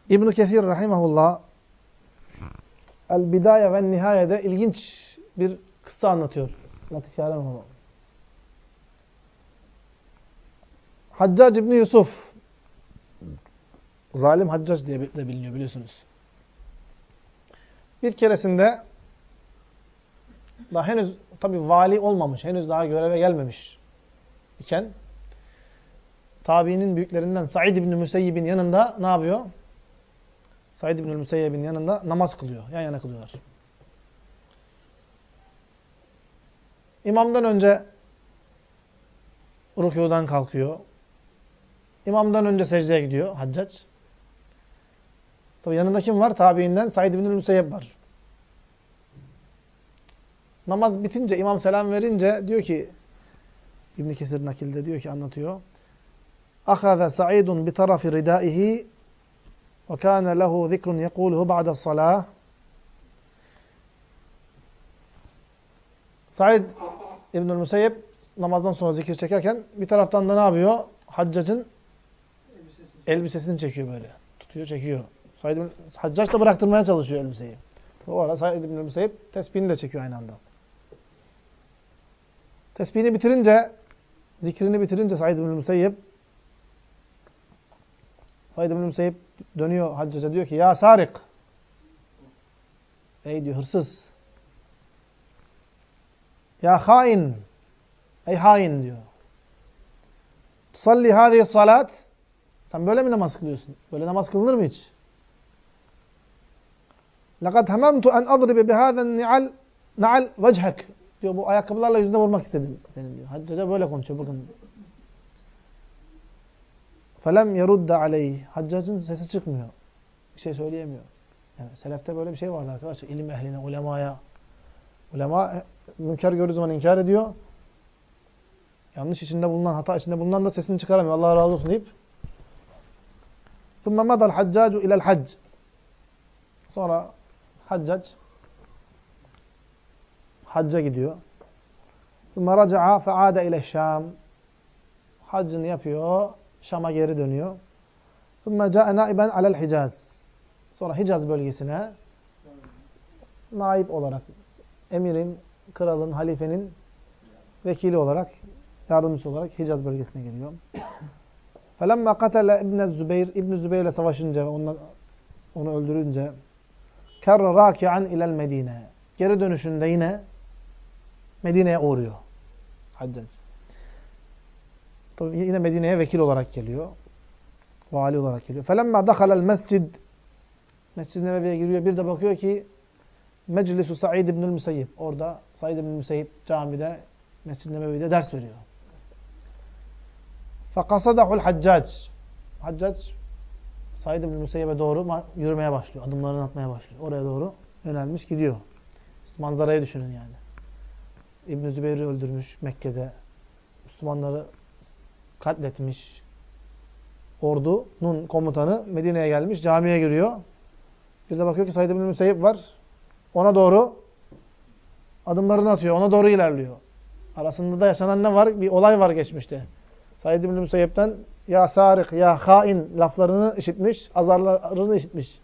İbn-i Kesir Rahimahullah El-Bidaye ve Nihaye'de ilginç bir kıssa anlatıyor. Latif Yaren onu. Haccac İbni Yusuf Zalim Haccac diye de biliniyor biliyorsunuz. Bir keresinde daha henüz tabi vali olmamış, henüz daha göreve gelmemiş iken tabiinin büyüklerinden Said İbni Müseyyib'in yanında ne yapıyor? Said İbni Müseyyib'in yanında namaz kılıyor. Yan yana kılıyorlar. İmamdan önce rükudan kalkıyor. İmamdan önce secdeye gidiyor Haccac. Tabi yanında kim var? Tabiinden Said bin Müseyyep var. Namaz bitince, imam selam verince diyor ki İbn Kesir nakilde diyor ki anlatıyor. Ahaza Sa'idun bi tarafi ridaihi kana lehu zikrun yekuluhu ba'da salah. Said İbnül Müseyyep namazdan sonra zikir çekerken bir taraftan da ne yapıyor? Haccacın elbisesini çekiyor böyle. Tutuyor, çekiyor. Said bin, Haccac da bıraktırmaya çalışıyor elbiseyi. O arada Said bin Müseyyep tesbihini de çekiyor aynı anda. Tesbihini bitirince, zikrini bitirince Said bin Müseyyep Said bin Müseyyep dönüyor Haccac'a diyor ki Ya Sarik Ey diyor hırsız Ya hain Ey hain diyor. Tusalli hâzihi salat Sen böyle mi namaz kılıyorsun? Böyle namaz kılınır mı hiç? لَقَدْ هَمَمْتُ اَنْ اَضْرِبِ بِهَذَا النِّعَلْ نَعَلْ وَجْهَكَ diyor bu ayakkabılarla yüzüne vurmak istedim senin diyor. Haccaca böyle konuşuyor bakın. فَلَمْ يَرُدَّ عَلَيْهِ Haccacın sesi çıkmıyor. Bir şey söyleyemiyor. Yani selefte böyle bir şey vardı arkadaşlar. İlim ehline, ulemaya. Ulema münker gördüğü zaman inkar ediyor. Yanlış içinde bulunan, hata içinde bulunan da sesini çıkaramıyor. Allah razı olsun deyip. ثُمَّ مَدَى الْحَجَّاجُ اِلَى الْحَجِّ Sonra Haccac hacca gidiyor. ثُمَّ رَجَعَ فَعَادَ اِلَى الشَّامِ Haccını yapıyor. Şam'a geri dönüyor. ثُمَّ جَاءَ نَائِبًا عَلَى الْحِجَازِ Sonra Hicaz bölgesine naip olarak, emirin, kralın, halifenin vekili olarak, yardımcısı olarak Hicaz bölgesine geliyor. فَلَمَّا قَتَلَ İbn Zübeyir, İbn Zübeyir ile savaşınca ve onu, onu öldürünce كَرَّ رَاكِعًا اِلَى الْمَد۪ينَ Geri dönüşünde yine Medine'ye uğruyor. Haccac. Tabii yine Medine'ye vekil olarak geliyor. Vali olarak geliyor. فَلَمَّا دَخَلَ الْمَسْجِدِ Mescid-i Nebevi'ye giriyor. Bir de bakıyor ki Meclisu Said İbnül Müseyyib. Orada Said İbnül Müseyyib camide Mescid-i Nebevi'de ders veriyor. فَقَصَدَهُ الْحَجَّاجِ Haccac Said İbnül Müseyyib'e doğru yürümeye başlıyor. Adımlarını atmaya başlıyor. Oraya doğru yönelmiş gidiyor. Manzarayı düşünün yani. İbn-i Zübeyir'i öldürmüş Mekke'de. Müslümanları katletmiş. Ordunun komutanı Medine'ye gelmiş. Camiye giriyor. Bir de bakıyor ki Said ibn Müseyyip var. Ona doğru adımlarını atıyor. Ona doğru ilerliyor. Arasında da yaşanan ne var? Bir olay var geçmişte. Said ibn Müseyyip'ten ya sarik, ya hain laflarını işitmiş, azarlarını işitmiş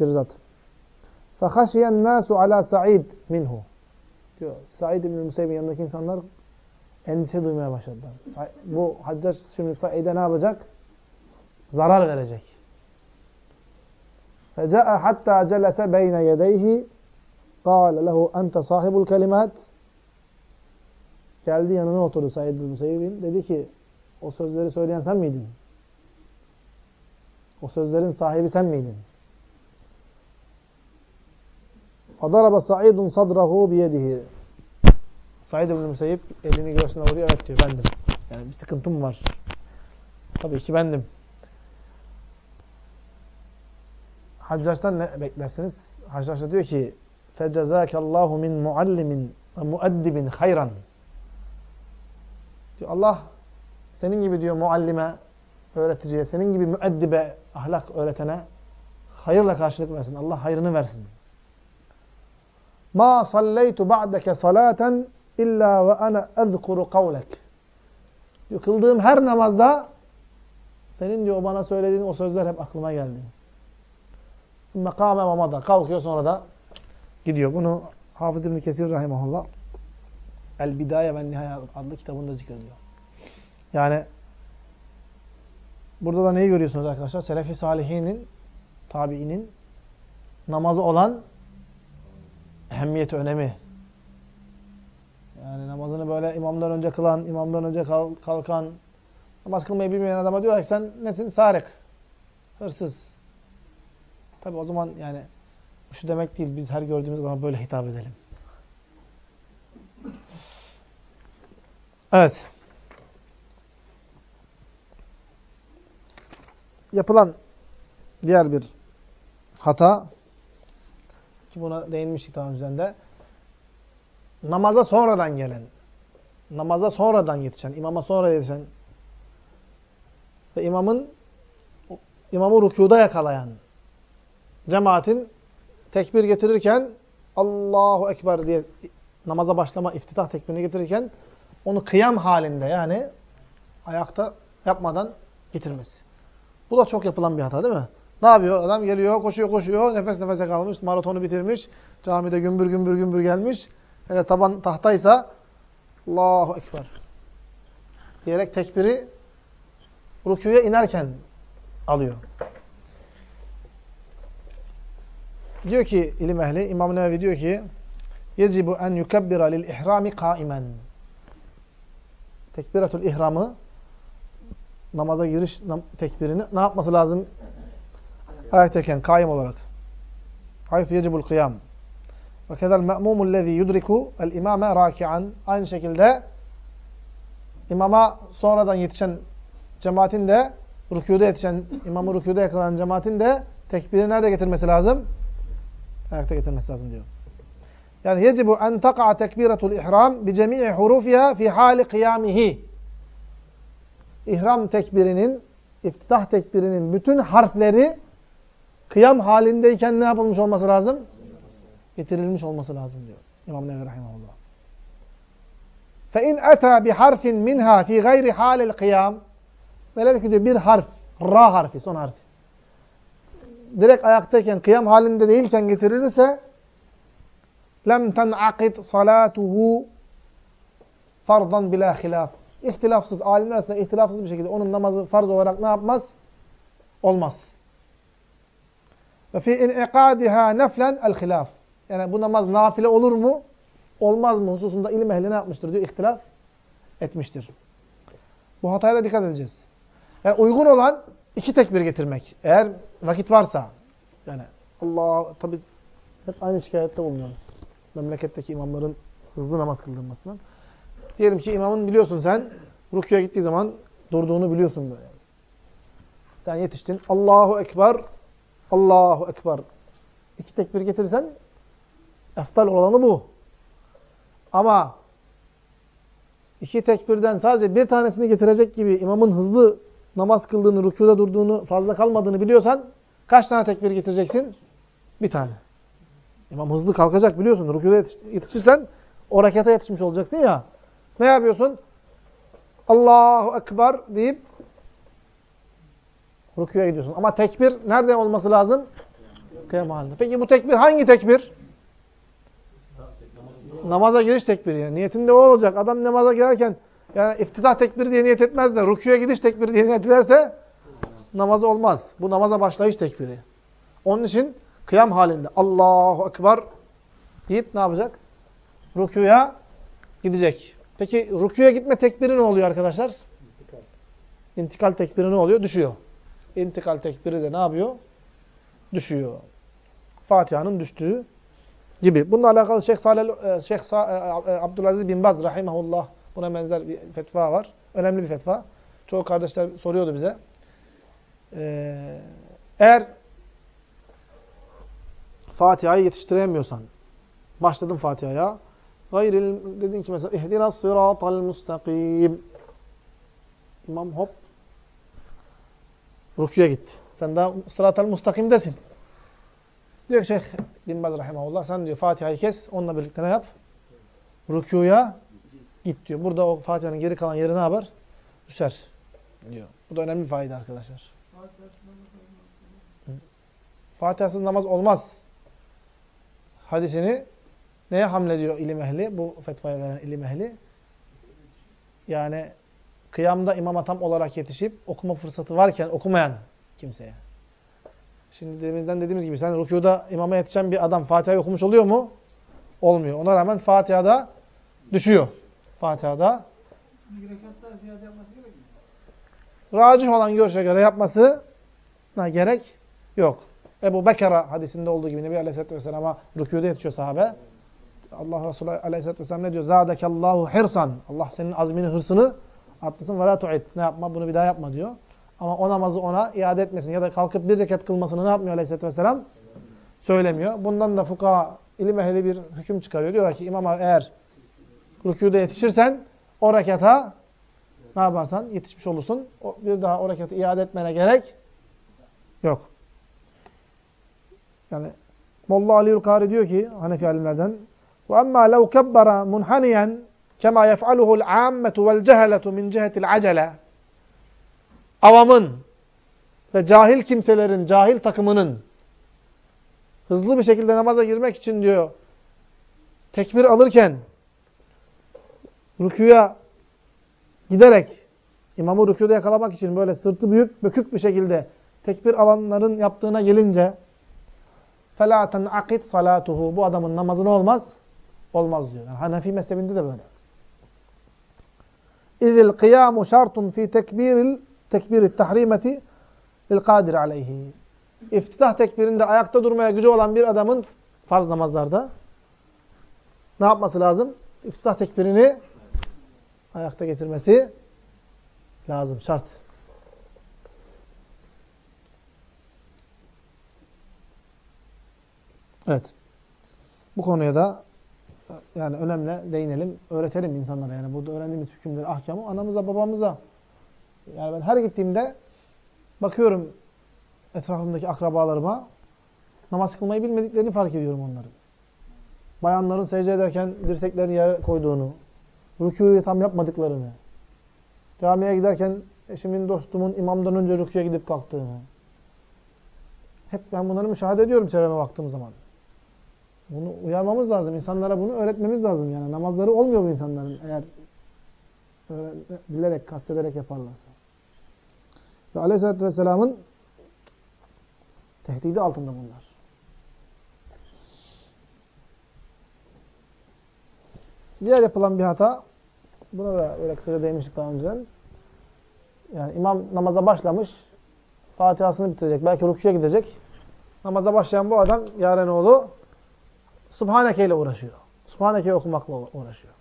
bir zat. فَخَشِيَ النَّاسُ عَلَى سَعِيدٍ minhu. Diyor. Said ibn Müseyyip'in yanındaki insanlar endişe duymaya başladılar. Bu Haccac şimdi Said'e ne yapacak? Zarar verecek. فَجَاءَ حَتَّى جَلَسَ بَيْنَ يَدَيْهِ قَالَ لَهُ أَنْتَ صَاحِبُ الْكَلِمَاتِ Geldi yanına oturdu Said bin Musayyib'in. Dedi ki o sözleri söyleyen sen miydin? O sözlerin sahibi sen miydin? فَضَرَبَ سَعِيدٌ صَدْرَهُ بِيَدِهِ Said bin Musayyib elini göğsüne vuruyor. Evet diyor bendim. Yani bir sıkıntım var. Tabii ki bendim. Haccaj'tan ne beklersiniz? Haccaç da diyor ki فَجَزَاكَ اللّٰهُ مِنْ مُعَلِّمٍ وَمُؤَدِّبٍ خَيْرًا diyor, Allah senin gibi diyor muallime, öğreticiye, senin gibi müeddibe, ahlak öğretene hayırla karşılık versin. Allah hayrını versin. Ma salleytu ba'deke salaten illa ve ana ezkuru kavlek. Kıldığım her namazda senin diyor bana söylediğin o sözler hep aklıma geldi. Mekame mamada. Kalkıyor sonra da gidiyor. Bunu Hafız İbni Kesir Rahimahullah El Bidaye ve Nihaya adlı kitabında zikrediyor. Yani burada da neyi görüyorsunuz arkadaşlar? Selefi salihinin, tabiinin namazı olan ehemmiyeti, önemi. Yani namazını böyle imamdan önce kılan, imamdan önce kalkan, namaz kılmayı bilmeyen adama diyorlar ki sen nesin? Sarık. Hırsız. Tabi o zaman yani şu demek değil. Biz her gördüğümüz zaman böyle hitap edelim. Evet. Yapılan diğer bir hata ki buna değinmiştik daha önceden namaza sonradan gelen, namaza sonradan yetişen, imama sonra yetişen ve imamın imamı rükuda yakalayan cemaatin tekbir getirirken Allahu Ekber diye namaza başlama iftitah tekbirini getirirken onu kıyam halinde yani ayakta yapmadan getirmesi. Bu da çok yapılan bir hata değil mi? Ne yapıyor? Adam geliyor, koşuyor, koşuyor, nefes nefese kalmış, maratonu bitirmiş, camide gümbür gümbür gümbür gelmiş. Hele taban tahtaysa Allahu Ekber diyerek tekbiri rüküye inerken alıyor. Diyor ki ilim ehli, İmam Nevevi diyor ki yecibu en yukebbira lil ihrami kaimen. Tekbiratul ihramı namaza giriş tekbirini ne yapması lazım? Ayaktayken, kaim olarak. Haythu yecibul kıyam. Ve kedel me'mumul lezî yudriku el imame raki'an. Aynı şekilde imama sonradan yetişen cemaatin de rükûda yetişen, imamı rükûda yakalanan cemaatin de tekbiri nerede getirmesi lazım? Ayakta getirmesi lazım diyor. Yani yecibu en taqa'a tekbiratul ihram bi cemii hurufiha fi hali kıyamihi. İhram tekbirinin, iftitah tekbirinin bütün harfleri kıyam halindeyken ne yapılmış olması lazım? Getirilmiş olması lazım diyor İmam Nevi Rahimahullah. فَاِنْ اَتَى بِحَرْفٍ مِنْهَا فِي غَيْرِ حَالِ الْقِيَامِ Velev ki diyor bir harf, ra harfi, son harfi. Direkt ayaktayken, kıyam halinde değilken getirilirse lem ten'akid salatuhu fardan bila hilaf. İhtilafsız, alimler arasında ihtilafsız bir şekilde onun namazı farz olarak ne yapmaz? Olmaz. Ve fi in'iqadiha neflen el hilaf. Yani bu namaz nafile olur mu? Olmaz mı? Hususunda ilim ehli ne yapmıştır diyor. İhtilaf etmiştir. Bu hataya da dikkat edeceğiz. Yani uygun olan iki tekbir getirmek. Eğer vakit varsa. Yani Allah tabi hep aynı şikayette bulunuyoruz. Memleketteki imamların hızlı namaz kıldırmasından. Diyelim ki imamın biliyorsun sen rüküye gittiği zaman durduğunu biliyorsun böyle. Sen yetiştin. Allahu Ekber. Allahu Ekber. İki tekbir getirirsen eftal olanı bu. Ama iki tekbirden sadece bir tanesini getirecek gibi imamın hızlı namaz kıldığını, rükuda durduğunu, fazla kalmadığını biliyorsan kaç tane tekbir getireceksin? Bir tane. İmam hızlı kalkacak biliyorsun. Rükuda yetişirsen o rekata yetişmiş olacaksın ya. Ne yapıyorsun? Allahu Ekber deyip rüküye gidiyorsun. Ama tekbir nerede olması lazım? Kıyam halinde. Peki bu tekbir hangi tekbir? Namaza giriş tekbiri. Yani. Niyetinde o olacak. Adam namaza girerken yani iftitah tekbiri diye niyet etmez de rüküye gidiş tekbiri diye niyet ederse namazı olmaz. Bu namaza başlayış tekbiri. Onun için kıyam halinde Allahu Ekber deyip ne yapacak? Rüküya gidecek. Peki rüküye gitme tekbiri ne oluyor arkadaşlar? İntikal. İntikal tekbiri ne oluyor? Düşüyor. İntikal tekbiri de ne yapıyor? Düşüyor. Fatiha'nın düştüğü gibi. Bununla alakalı Şeyh, Salih, e, Şeyh e, e, Abdülaziz bin Baz rahimahullah buna benzer bir fetva var. Önemli bir fetva. Çoğu kardeşler soruyordu bize. Eğer Fatiha'yı yetiştiremiyorsan, başladın Fatiha'ya, gayril dedin ki mesela ihdina sıratal mustakim. İmam hop rukuya gitti. Sen daha sıratel mustakimdesin. Diyor Şeyh Bin Baz Rahimahullah sen diyor Fatiha'yı kes onunla birlikte ne yap? Rukuya git diyor. Burada o Fatiha'nın geri kalan yeri ne yapar? Düşer diyor. Bu da önemli bir fayda arkadaşlar. Fatiha'sız namaz olmaz. Hadisini neye hamlediyor ilim ehli? Bu fetvayı veren ilim ehli. Yani kıyamda imama tam olarak yetişip okuma fırsatı varken okumayan kimseye. Şimdi demizden dediğimiz gibi sen rükuda imama yetişen bir adam Fatiha'yı okumuş oluyor mu? Olmuyor. Ona rağmen Fatiha'da düşüyor. Fatiha'da racih olan görüşe göre yapması gerek yok. Ebu Bekara hadisinde olduğu gibi Nebi Aleyhisselatü Vesselam'a rükûda yetişiyor sahabe. Allah Resulü Aleyhisselatü Vesselam ne diyor? Zâdekallahu hirsan. Allah senin azmini, hırsını arttırsın. Ve la tu'id. Ne yapma? Bunu bir daha yapma diyor. Ama o namazı ona iade etmesin ya da kalkıp bir rekat kılmasını ne yapmıyor Aleyhisselatü Vesselam? Söylemiyor. Bundan da fuka ilim ehli bir hüküm çıkarıyor. Diyorlar ki imama eğer rükûda yetişirsen o rekata ne yaparsan yetişmiş olursun. O, bir daha o rekatı iade etmene gerek yok. Yani Molla Ali Kari diyor ki Hanefi alimlerden وَاَمَّا لَوْ كَبَّرَ مُنْحَنِيًا كَمَا يَفْعَلُهُ الْعَامَّةُ وَالْجَهَلَةُ مِنْ جِهَةِ الْعَجَلَةِ Avamın ve cahil kimselerin, cahil takımının hızlı bir şekilde namaza girmek için diyor tekbir alırken rükuya giderek imamı rükuda yakalamak için böyle sırtı büyük, bükük bir şekilde tekbir alanların yaptığına gelince فَلَا تَنْعَقِدْ salatuhu Bu adamın namazı ne olmaz? Olmaz diyor. Yani Hanefi mezhebinde de böyle. اِذِ الْقِيَامُ شَرْطٌ ف۪ي تَكْبِيرِ tekbir tahrimeti lil kadir aleyhi. İftitah tekbirinde ayakta durmaya gücü olan bir adamın farz namazlarda ne yapması lazım? İftitah tekbirini ayakta getirmesi lazım. Şart. Evet. Bu konuya da yani önemli değinelim, öğretelim insanlara. Yani burada öğrendiğimiz hükümleri, ahkamı anamıza, babamıza. Yani ben her gittiğimde bakıyorum etrafımdaki akrabalarıma namaz kılmayı bilmediklerini fark ediyorum onların. Bayanların secde ederken dirseklerini yere koyduğunu, rükûyu tam yapmadıklarını, camiye giderken eşimin, dostumun imamdan önce rükûya gidip kalktığını. Hep ben bunları müşahede ediyorum çevreme baktığım zaman. Bunu uyarmamız lazım. İnsanlara bunu öğretmemiz lazım. Yani namazları olmuyor bu insanların eğer bilerek, kastederek yaparlarsa. Ve Aleyhisselatü Vesselam'ın tehdidi altında bunlar. Diğer yapılan bir hata, buna da öyle kısaca değmiştik daha önceden. Yani imam namaza başlamış, Fatiha'sını bitirecek, belki rüküye gidecek. Namaza başlayan bu adam, Yarenoğlu, Subhaneke ile uğraşıyor. Subhaneke okumakla uğraşıyor.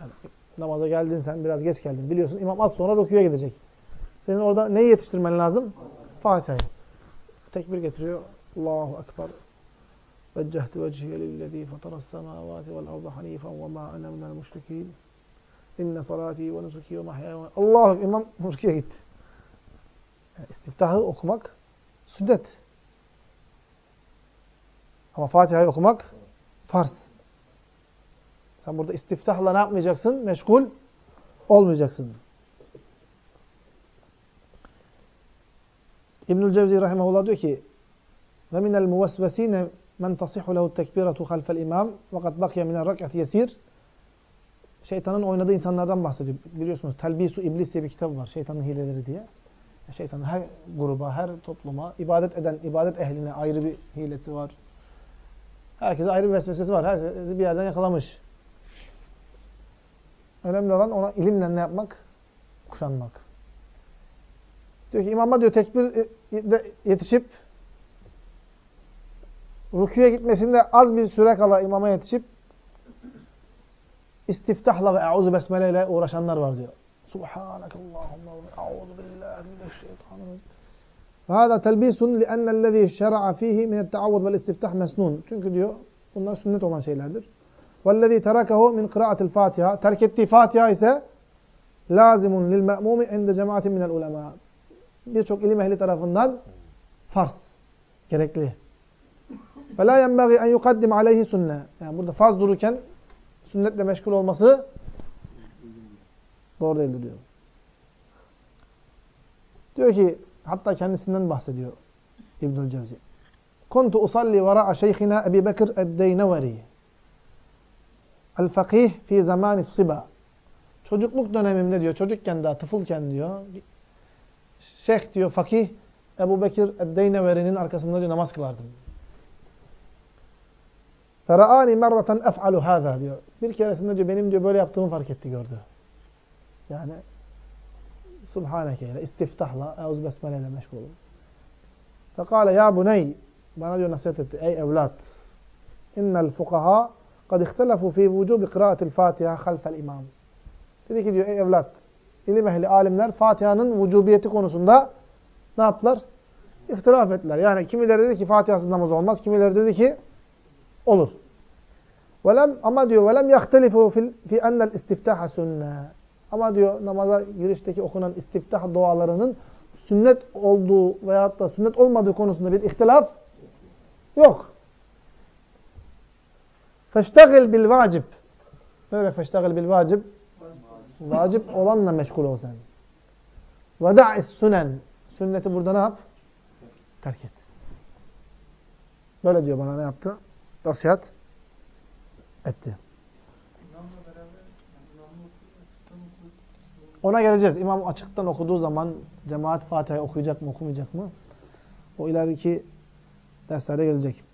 Yani namaza geldin sen, biraz geç geldin. Biliyorsun imam az sonra rüküye gidecek. Senin orada neyi yetiştirmen lazım? Fatiha'yı. Tekbir getiriyor. Allahu Ekber. Lillezî fataras semâvâti vel arda hanîfen ve mâ ene minel müşrikîn. İnne salâtî ve nusukî ve mahyâ ve... Allahu imam rüküye gitti. Yani istiftahı okumak sünnet. Ama Fatiha'yı okumak farz. Sen burada istiftahla ne yapmayacaksın? Meşgul olmayacaksın. İbnül Cevzi rahimehullah diyor ki: "Ve minel muvesvesine men tasihu lehu tekbiratu halfel imam ve kad bakiye minel rak'ati yesir." Şeytanın oynadığı insanlardan bahsediyor. Biliyorsunuz Telbisu İblis diye bir kitap var. Şeytanın hileleri diye. Şeytanın her gruba, her topluma, ibadet eden, ibadet ehline ayrı bir hilesi var. Herkese ayrı bir vesvesesi var. Herkesi bir yerden yakalamış. Önemli olan ona ilimle ne yapmak? Kuşanmak. Diyor ki imama diyor tekbir yetişip rüküye gitmesinde az bir süre kala imama yetişip istiftahla ve euzu besmele ile uğraşanlar var diyor. Subhanakallahumma ve euzu billahi mineşşeytanirracim. Hâzâ telbîsun li'ennellezî şer'a fîhî minetta'avvud vel istiftah mesnûn. Çünkü diyor bunlar sünnet olan şeylerdir. وَالَّذ۪ي تَرَكَهُ min kıraatil Fatiha. Terk ettiği Fatiha ise lazimun lil me'mumi inde cemaatin minel ulema. Birçok ilim ehli tarafından farz. Gerekli. فَلَا يَنْبَغِي اَنْ يُقَدِّمْ عَلَيْهِ sünne. Yani burada farz dururken sünnetle meşgul olması doğru değildir diyor. Diyor ki hatta kendisinden bahsediyor İbnül Cevzi. Kuntu usalli vera'a şeyhina Ebi Bekir ed-Deyneveri. El-fakih fi zamani siba. Çocukluk dönemimde diyor, çocukken daha, tıfılken diyor, şeyh diyor, fakih Ebu Bekir ed-Deyneveri'nin arkasında diyor, namaz kılardım. Fera'ani merraten ef'alu hâzâ diyor. Bir keresinde diyor, benim diyor böyle yaptığımı fark etti, gördü. Yani Subhaneke ile, istiftahla, euz besmele ile meşgul olur. Fekale ya buney, bana diyor nasihat etti, ey evlat, innel fukaha kad ihtelefu fi vücubi kıraatil Fatiha halfel imam. Dedi ki diyor ey evlat, ilim ehli alimler Fatiha'nın vücubiyeti konusunda ne yaptılar? İhtilaf ettiler. Yani kimileri dedi ki Fatiha'sız namaz olmaz, kimileri dedi ki olur. Velem ama diyor velem yahtelifu fi ennel istiftaha sünne. Ama diyor namaza girişteki okunan istiftah dualarının sünnet olduğu veyahut da sünnet olmadığı konusunda bir ihtilaf yok. Feştagil bil vacib. Böyle feştagil bil vacib. Vacip olanla meşgul ol sen. Ve da'is sünen. Sünneti burada ne yap? Terk et. Böyle diyor bana ne yaptı? Nasihat etti. Ona geleceğiz. İmam açıktan okuduğu zaman cemaat Fatiha'yı okuyacak mı okumayacak mı? O ilerideki derslerde gelecek.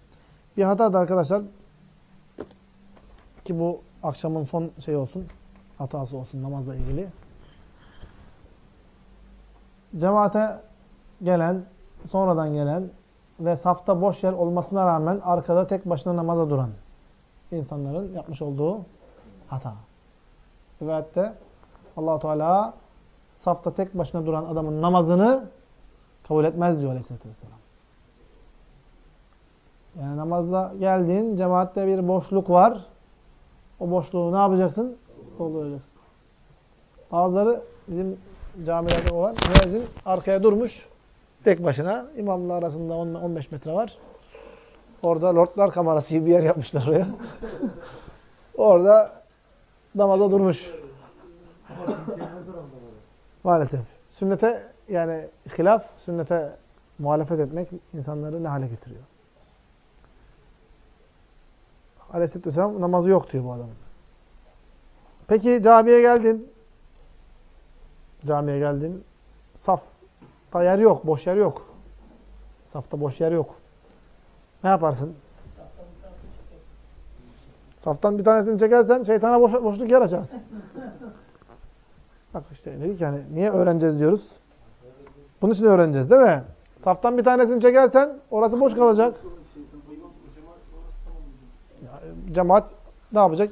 Bir hata da arkadaşlar ki bu akşamın son şey olsun, hatası olsun namazla ilgili. Cemaate gelen, sonradan gelen ve safta boş yer olmasına rağmen arkada tek başına namaza duran insanların yapmış olduğu hata. Rivayette allah Teala safta tek başına duran adamın namazını kabul etmez diyor Aleyhisselatü Vesselam. Yani namazda geldiğin cemaatte bir boşluk var. O boşluğu ne yapacaksın? Dolduracaksın. Bazıları bizim camilerde olan müezzin arkaya durmuş. Tek başına. imamla arasında 15 metre var. Orada lordlar kamerası gibi bir yer yapmışlar oraya. Orada namaza durmuş. Maalesef. Sünnete yani hilaf, sünnete muhalefet etmek insanları ne hale getiriyor? Aleyhisselatü Vesselam namazı yok diyor bu adamın. Peki camiye geldin. Camiye geldin. Safta yer yok, boş yer yok. Safta boş yer yok. Ne yaparsın? Saftan bir tanesini çekersen şeytana boş, boşluk yer. Bak işte dedik yani niye öğreneceğiz diyoruz. Bunun için öğreneceğiz değil mi? Saftan bir tanesini çekersen orası boş kalacak. Cemaat ne yapacak?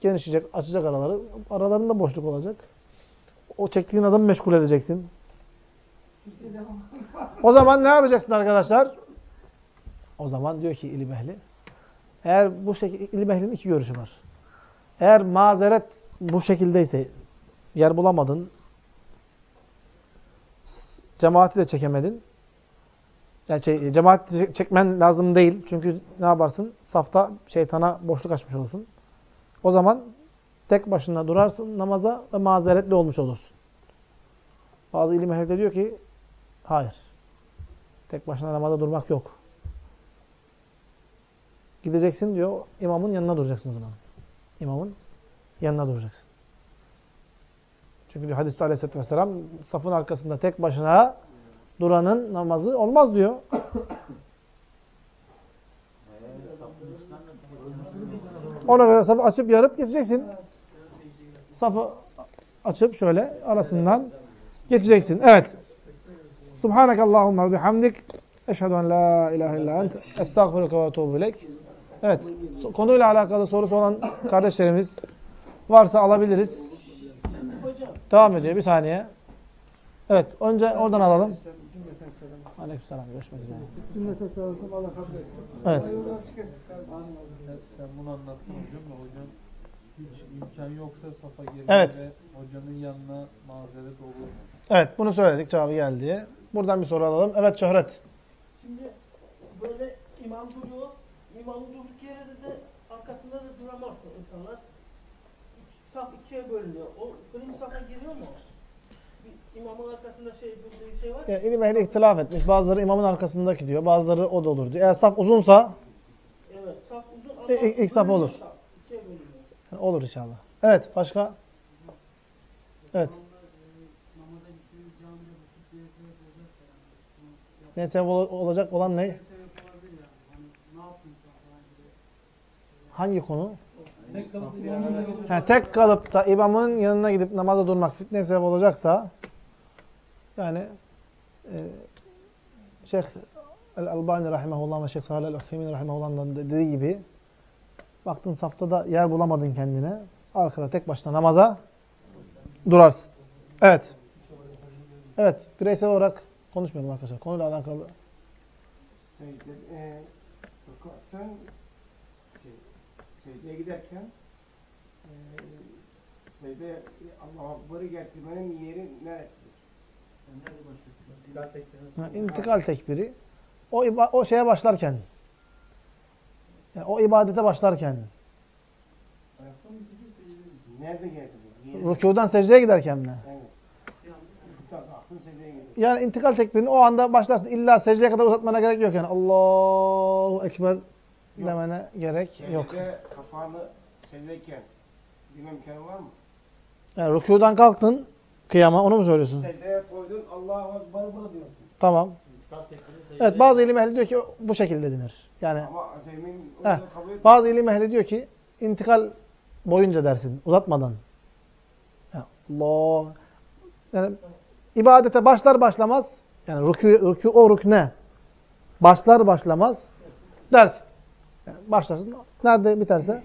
Genişleyecek, açacak araları. Aralarında boşluk olacak. O çektiğin adamı meşgul edeceksin. O zaman ne yapacaksın arkadaşlar? O zaman diyor ki ilim ehli, eğer bu şekilde, ilim ehlinin iki görüşü var. Eğer mazeret bu şekildeyse, yer bulamadın, cemaati de çekemedin, yani şey, cemaati çekmen lazım değil. Çünkü ne yaparsın? Safta şeytana boşluk açmış olursun. O zaman tek başına durarsın namaza ve mazeretli olmuş olursun. Bazı ilim ehli diyor ki hayır. Tek başına namaza durmak yok. Gideceksin diyor, imamın yanına duracaksın o zaman. İmamın yanına duracaksın. Çünkü diyor hadiste aleyhisselatü vesselam safın arkasında tek başına duranın namazı olmaz diyor. Ona göre safı açıp yarıp geçeceksin. Safı açıp şöyle arasından geçeceksin. Evet. Subhanakallahumma ve bihamdik. Eşhedü en la ilahe illa ent. Estağfurullah ve etûbü ileyk. Evet. Konuyla alakalı sorusu olan kardeşlerimiz varsa alabiliriz. Devam ediyor. Bir saniye. Evet. Önce oradan alalım. Aleykümselam. Görüşmek üzere. Cümlete sağlıkım. Allah kabul etsin. Evet. Sen bunu anlattın hocam da hocam Hiç imkan yoksa safa girme Evet. ve hocanın yanına mazeret olur mu? Evet bunu söyledik cevabı geldi. Buradan bir soru alalım. Evet Şöhret. Şimdi böyle imam duruyor. İmam durduk yerde de arkasında da duramazsın insanlar. İki, saf ikiye bölünüyor. O birinci safa giriyor mu? Bir imamın arkasında şey durduğu şey var. ya. Yani ilim ehli ihtilaf etmiş. Bazıları imamın arkasındaki diyor. Bazıları o da olur diyor. Eğer saf uzunsa Evet. Saf uzun ama İlk- ilk- saf olur. saf, yani olur inşallah. Evet başka? Evet. Ne sebep ol- olacak olan ne? Hani ne yaptın sen falan gibi. Hangi konu? Tek kalıp Ha, tek kalıp da imamın yanına gidip namaza durmak fitne sebep olacaksa yani e, Şeyh El-Albani Rahimahullah ve Şeyh Salih El-Uthaymin Rahimahullah'ın dediği gibi baktın safta da yer bulamadın kendine arkada tek başına namaza durarsın. Evet. Evet. Bireysel olarak konuşmuyorum arkadaşlar. Konuyla alakalı. secde, secdeye giderken e, secde Allahu Akbar'ı getirmenin yeri neresidir? Ha, İntikal tekbiri. O, o şeye başlarken. Yani o ibadete başlarken. Nerede? Yeri. Rükudan secdeye giderken mi? Evet. Yani intikal tekbirini o anda başlarsın. İlla secdeye kadar uzatmana gerek yok yani. Allahu Ekber demene gerek yok. Secde kafanı secdeyken bilmem imkanı var mı? Yani rükudan kalktın kıyama onu mu söylüyorsun? Secdeye koydun Allahu Ekber burada diyorsun. Tamam. Evet bazı ilim ehli diyor ki bu şekilde denir. Yani Ama zemin Heh, onu kabul etmiyor. bazı ilim ehli diyor ki intikal boyunca dersin uzatmadan. Allah yani ibadete başlar başlamaz yani rükû, rükû o rükne başlar başlamaz dersin. Yani başlarsın. Nerede biterse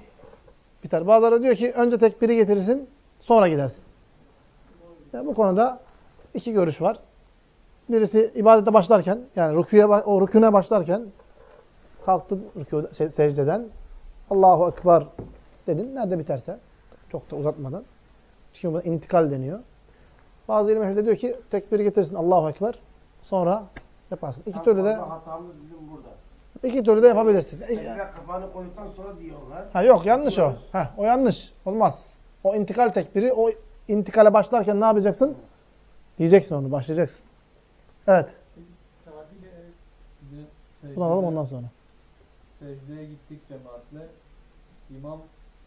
biter. Bazıları diyor ki önce tekbiri getirirsin sonra gidersin. Yani bu konuda iki görüş var. Birisi ibadete başlarken yani rüküye, o rüküne başlarken kalktın rükû, se- secdeden Allahu Ekber dedin. Nerede biterse çok da uzatmadan. Çünkü buna intikal deniyor. Bazı ilim ehli diyor ki tekbiri getirirsin Allahu Ekber sonra yaparsın. İki Tam türlü de hatamız bizim burada. İki türlü de yapabilirsin. Secdeye kafanı koyduktan sonra diyorlar. Ha yok yanlış o. Ha o yanlış. Olmaz. O intikal tekbiri o intikale başlarken ne yapacaksın? Diyeceksin onu, başlayacaksın. Evet. Bunu alalım ondan sonra. Secdeye gittik cemaatle. İmam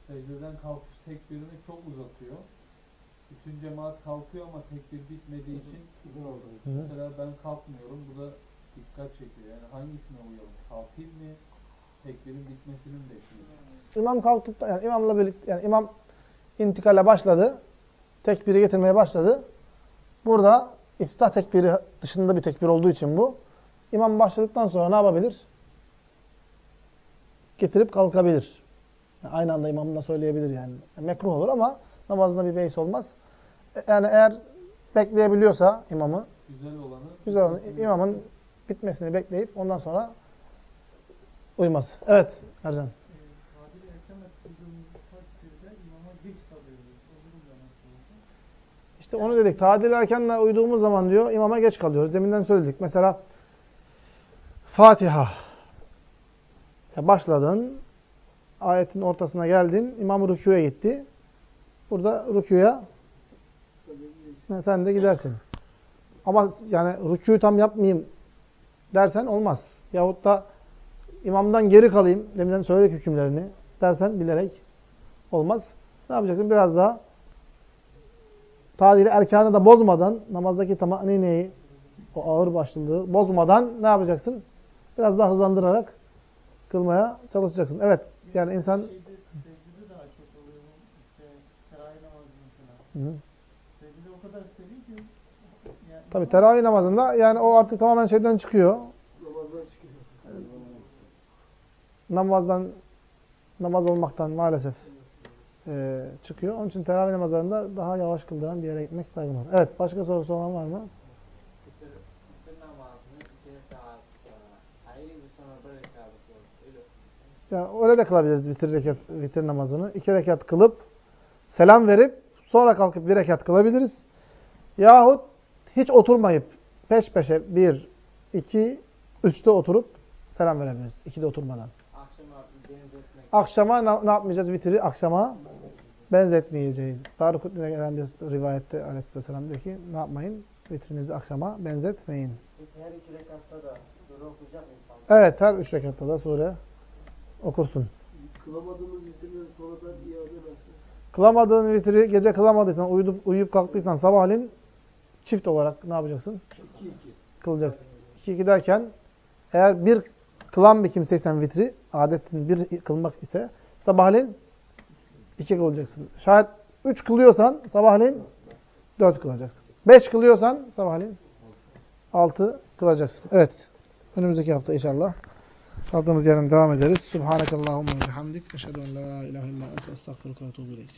secdeden kalkış tekbirini çok uzatıyor. Bütün cemaat kalkıyor ama tekbir bitmediği için Uzun oldu. Mesela ben kalkmıyorum. Bu da dikkat çekiyor. Yani hangisine uyalım? Kalkayım mı? Tekbirin bitmesini mi bekleyeyim? İmam kalktıkta yani imamla birlikte yani imam intikale başladı. Tekbiri getirmeye başladı. Burada iftah tekbiri dışında bir tekbir olduğu için bu. İmam başladıktan sonra ne yapabilir? Getirip kalkabilir. Yani aynı anda imamla söyleyebilir yani. Mekruh olur ama namazında bir beis olmaz. E- Yani eğer bekleyebiliyorsa imamı, Güzel olanı güzel olan imamın bitmesini bekleyip ondan sonra uymaz. Evet Ercan. İşte onu dedik. Tadil erkenle uyduğumuz zaman diyor imama geç kalıyoruz. Deminden söyledik. Mesela Fatiha. Ya başladın. Ayetin ortasına geldin. İmam rükûya gitti. Burada rükûya ha, sen de gidersin. Ama yani rükûyu tam yapmayayım dersen olmaz. Yahut da imamdan geri kalayım. Deminden söyledik hükümlerini dersen bilerek olmaz. Ne yapacaksın? Biraz daha tadili erkanı da bozmadan, namazdaki tamanineyi, o ağır başlılığı bozmadan ne yapacaksın? Biraz daha hızlandırarak kılmaya çalışacaksın. Evet, yani insan... Şeyde, secdede daha çok oluyor. İşte teravih namazı mesela. Hı. Secdede o kadar seri ki. Yani Tabi teravih namazında yani o artık tamamen şeyden çıkıyor. Namazdan çıkıyor. Namazdan, namaz olmaktan maalesef eee, çıkıyor. Onun için teravih namazlarında daha yavaş kıldıran bir yere gitmek lazım. Evet, başka sorusu olan var mı? E. Yani öyle de kılabiliriz vitir, rekat, vitir namazını. İki rekat kılıp selam verip sonra kalkıp bir rekat kılabiliriz. Yahut hiç oturmayıp peş peşe bir, iki, üçte oturup selam verebiliriz. İkide oturmadan. Akşama benzetmek. Akşama ne, ne yapmayacağız? Vitri akşama benzetmeyeceğiz. Tarık Kutlu'na gelen bir rivayette aleyhisselam diyor ki ne yapmayın? Vitrinizi akşama benzetmeyin. Her üç rekatta da duru okuyacak mıyız? Evet her üç rekatta da sure okursun. Kılamadığımız vitirleri sonradan iade nasıl? Kılamadığın vitri gece kılamadıysan, uyuyup, uyuyup kalktıysan sabahleyin çift olarak ne yapacaksın? 2-2. Kılacaksın. 2-2 derken eğer bir kılan bir kimseysen vitri, adetin bir kılmak ise sabahleyin iki kılacaksın. Şayet üç kılıyorsan sabahleyin dört kılacaksın. Beş kılıyorsan sabahleyin altı kılacaksın. Evet. Önümüzdeki hafta inşallah kaldığımız yerden devam ederiz. Subhanakallahumma ve bihamdik. Eşhedü en la ilahe illa ente estağfiruke ve etûbü ileyk.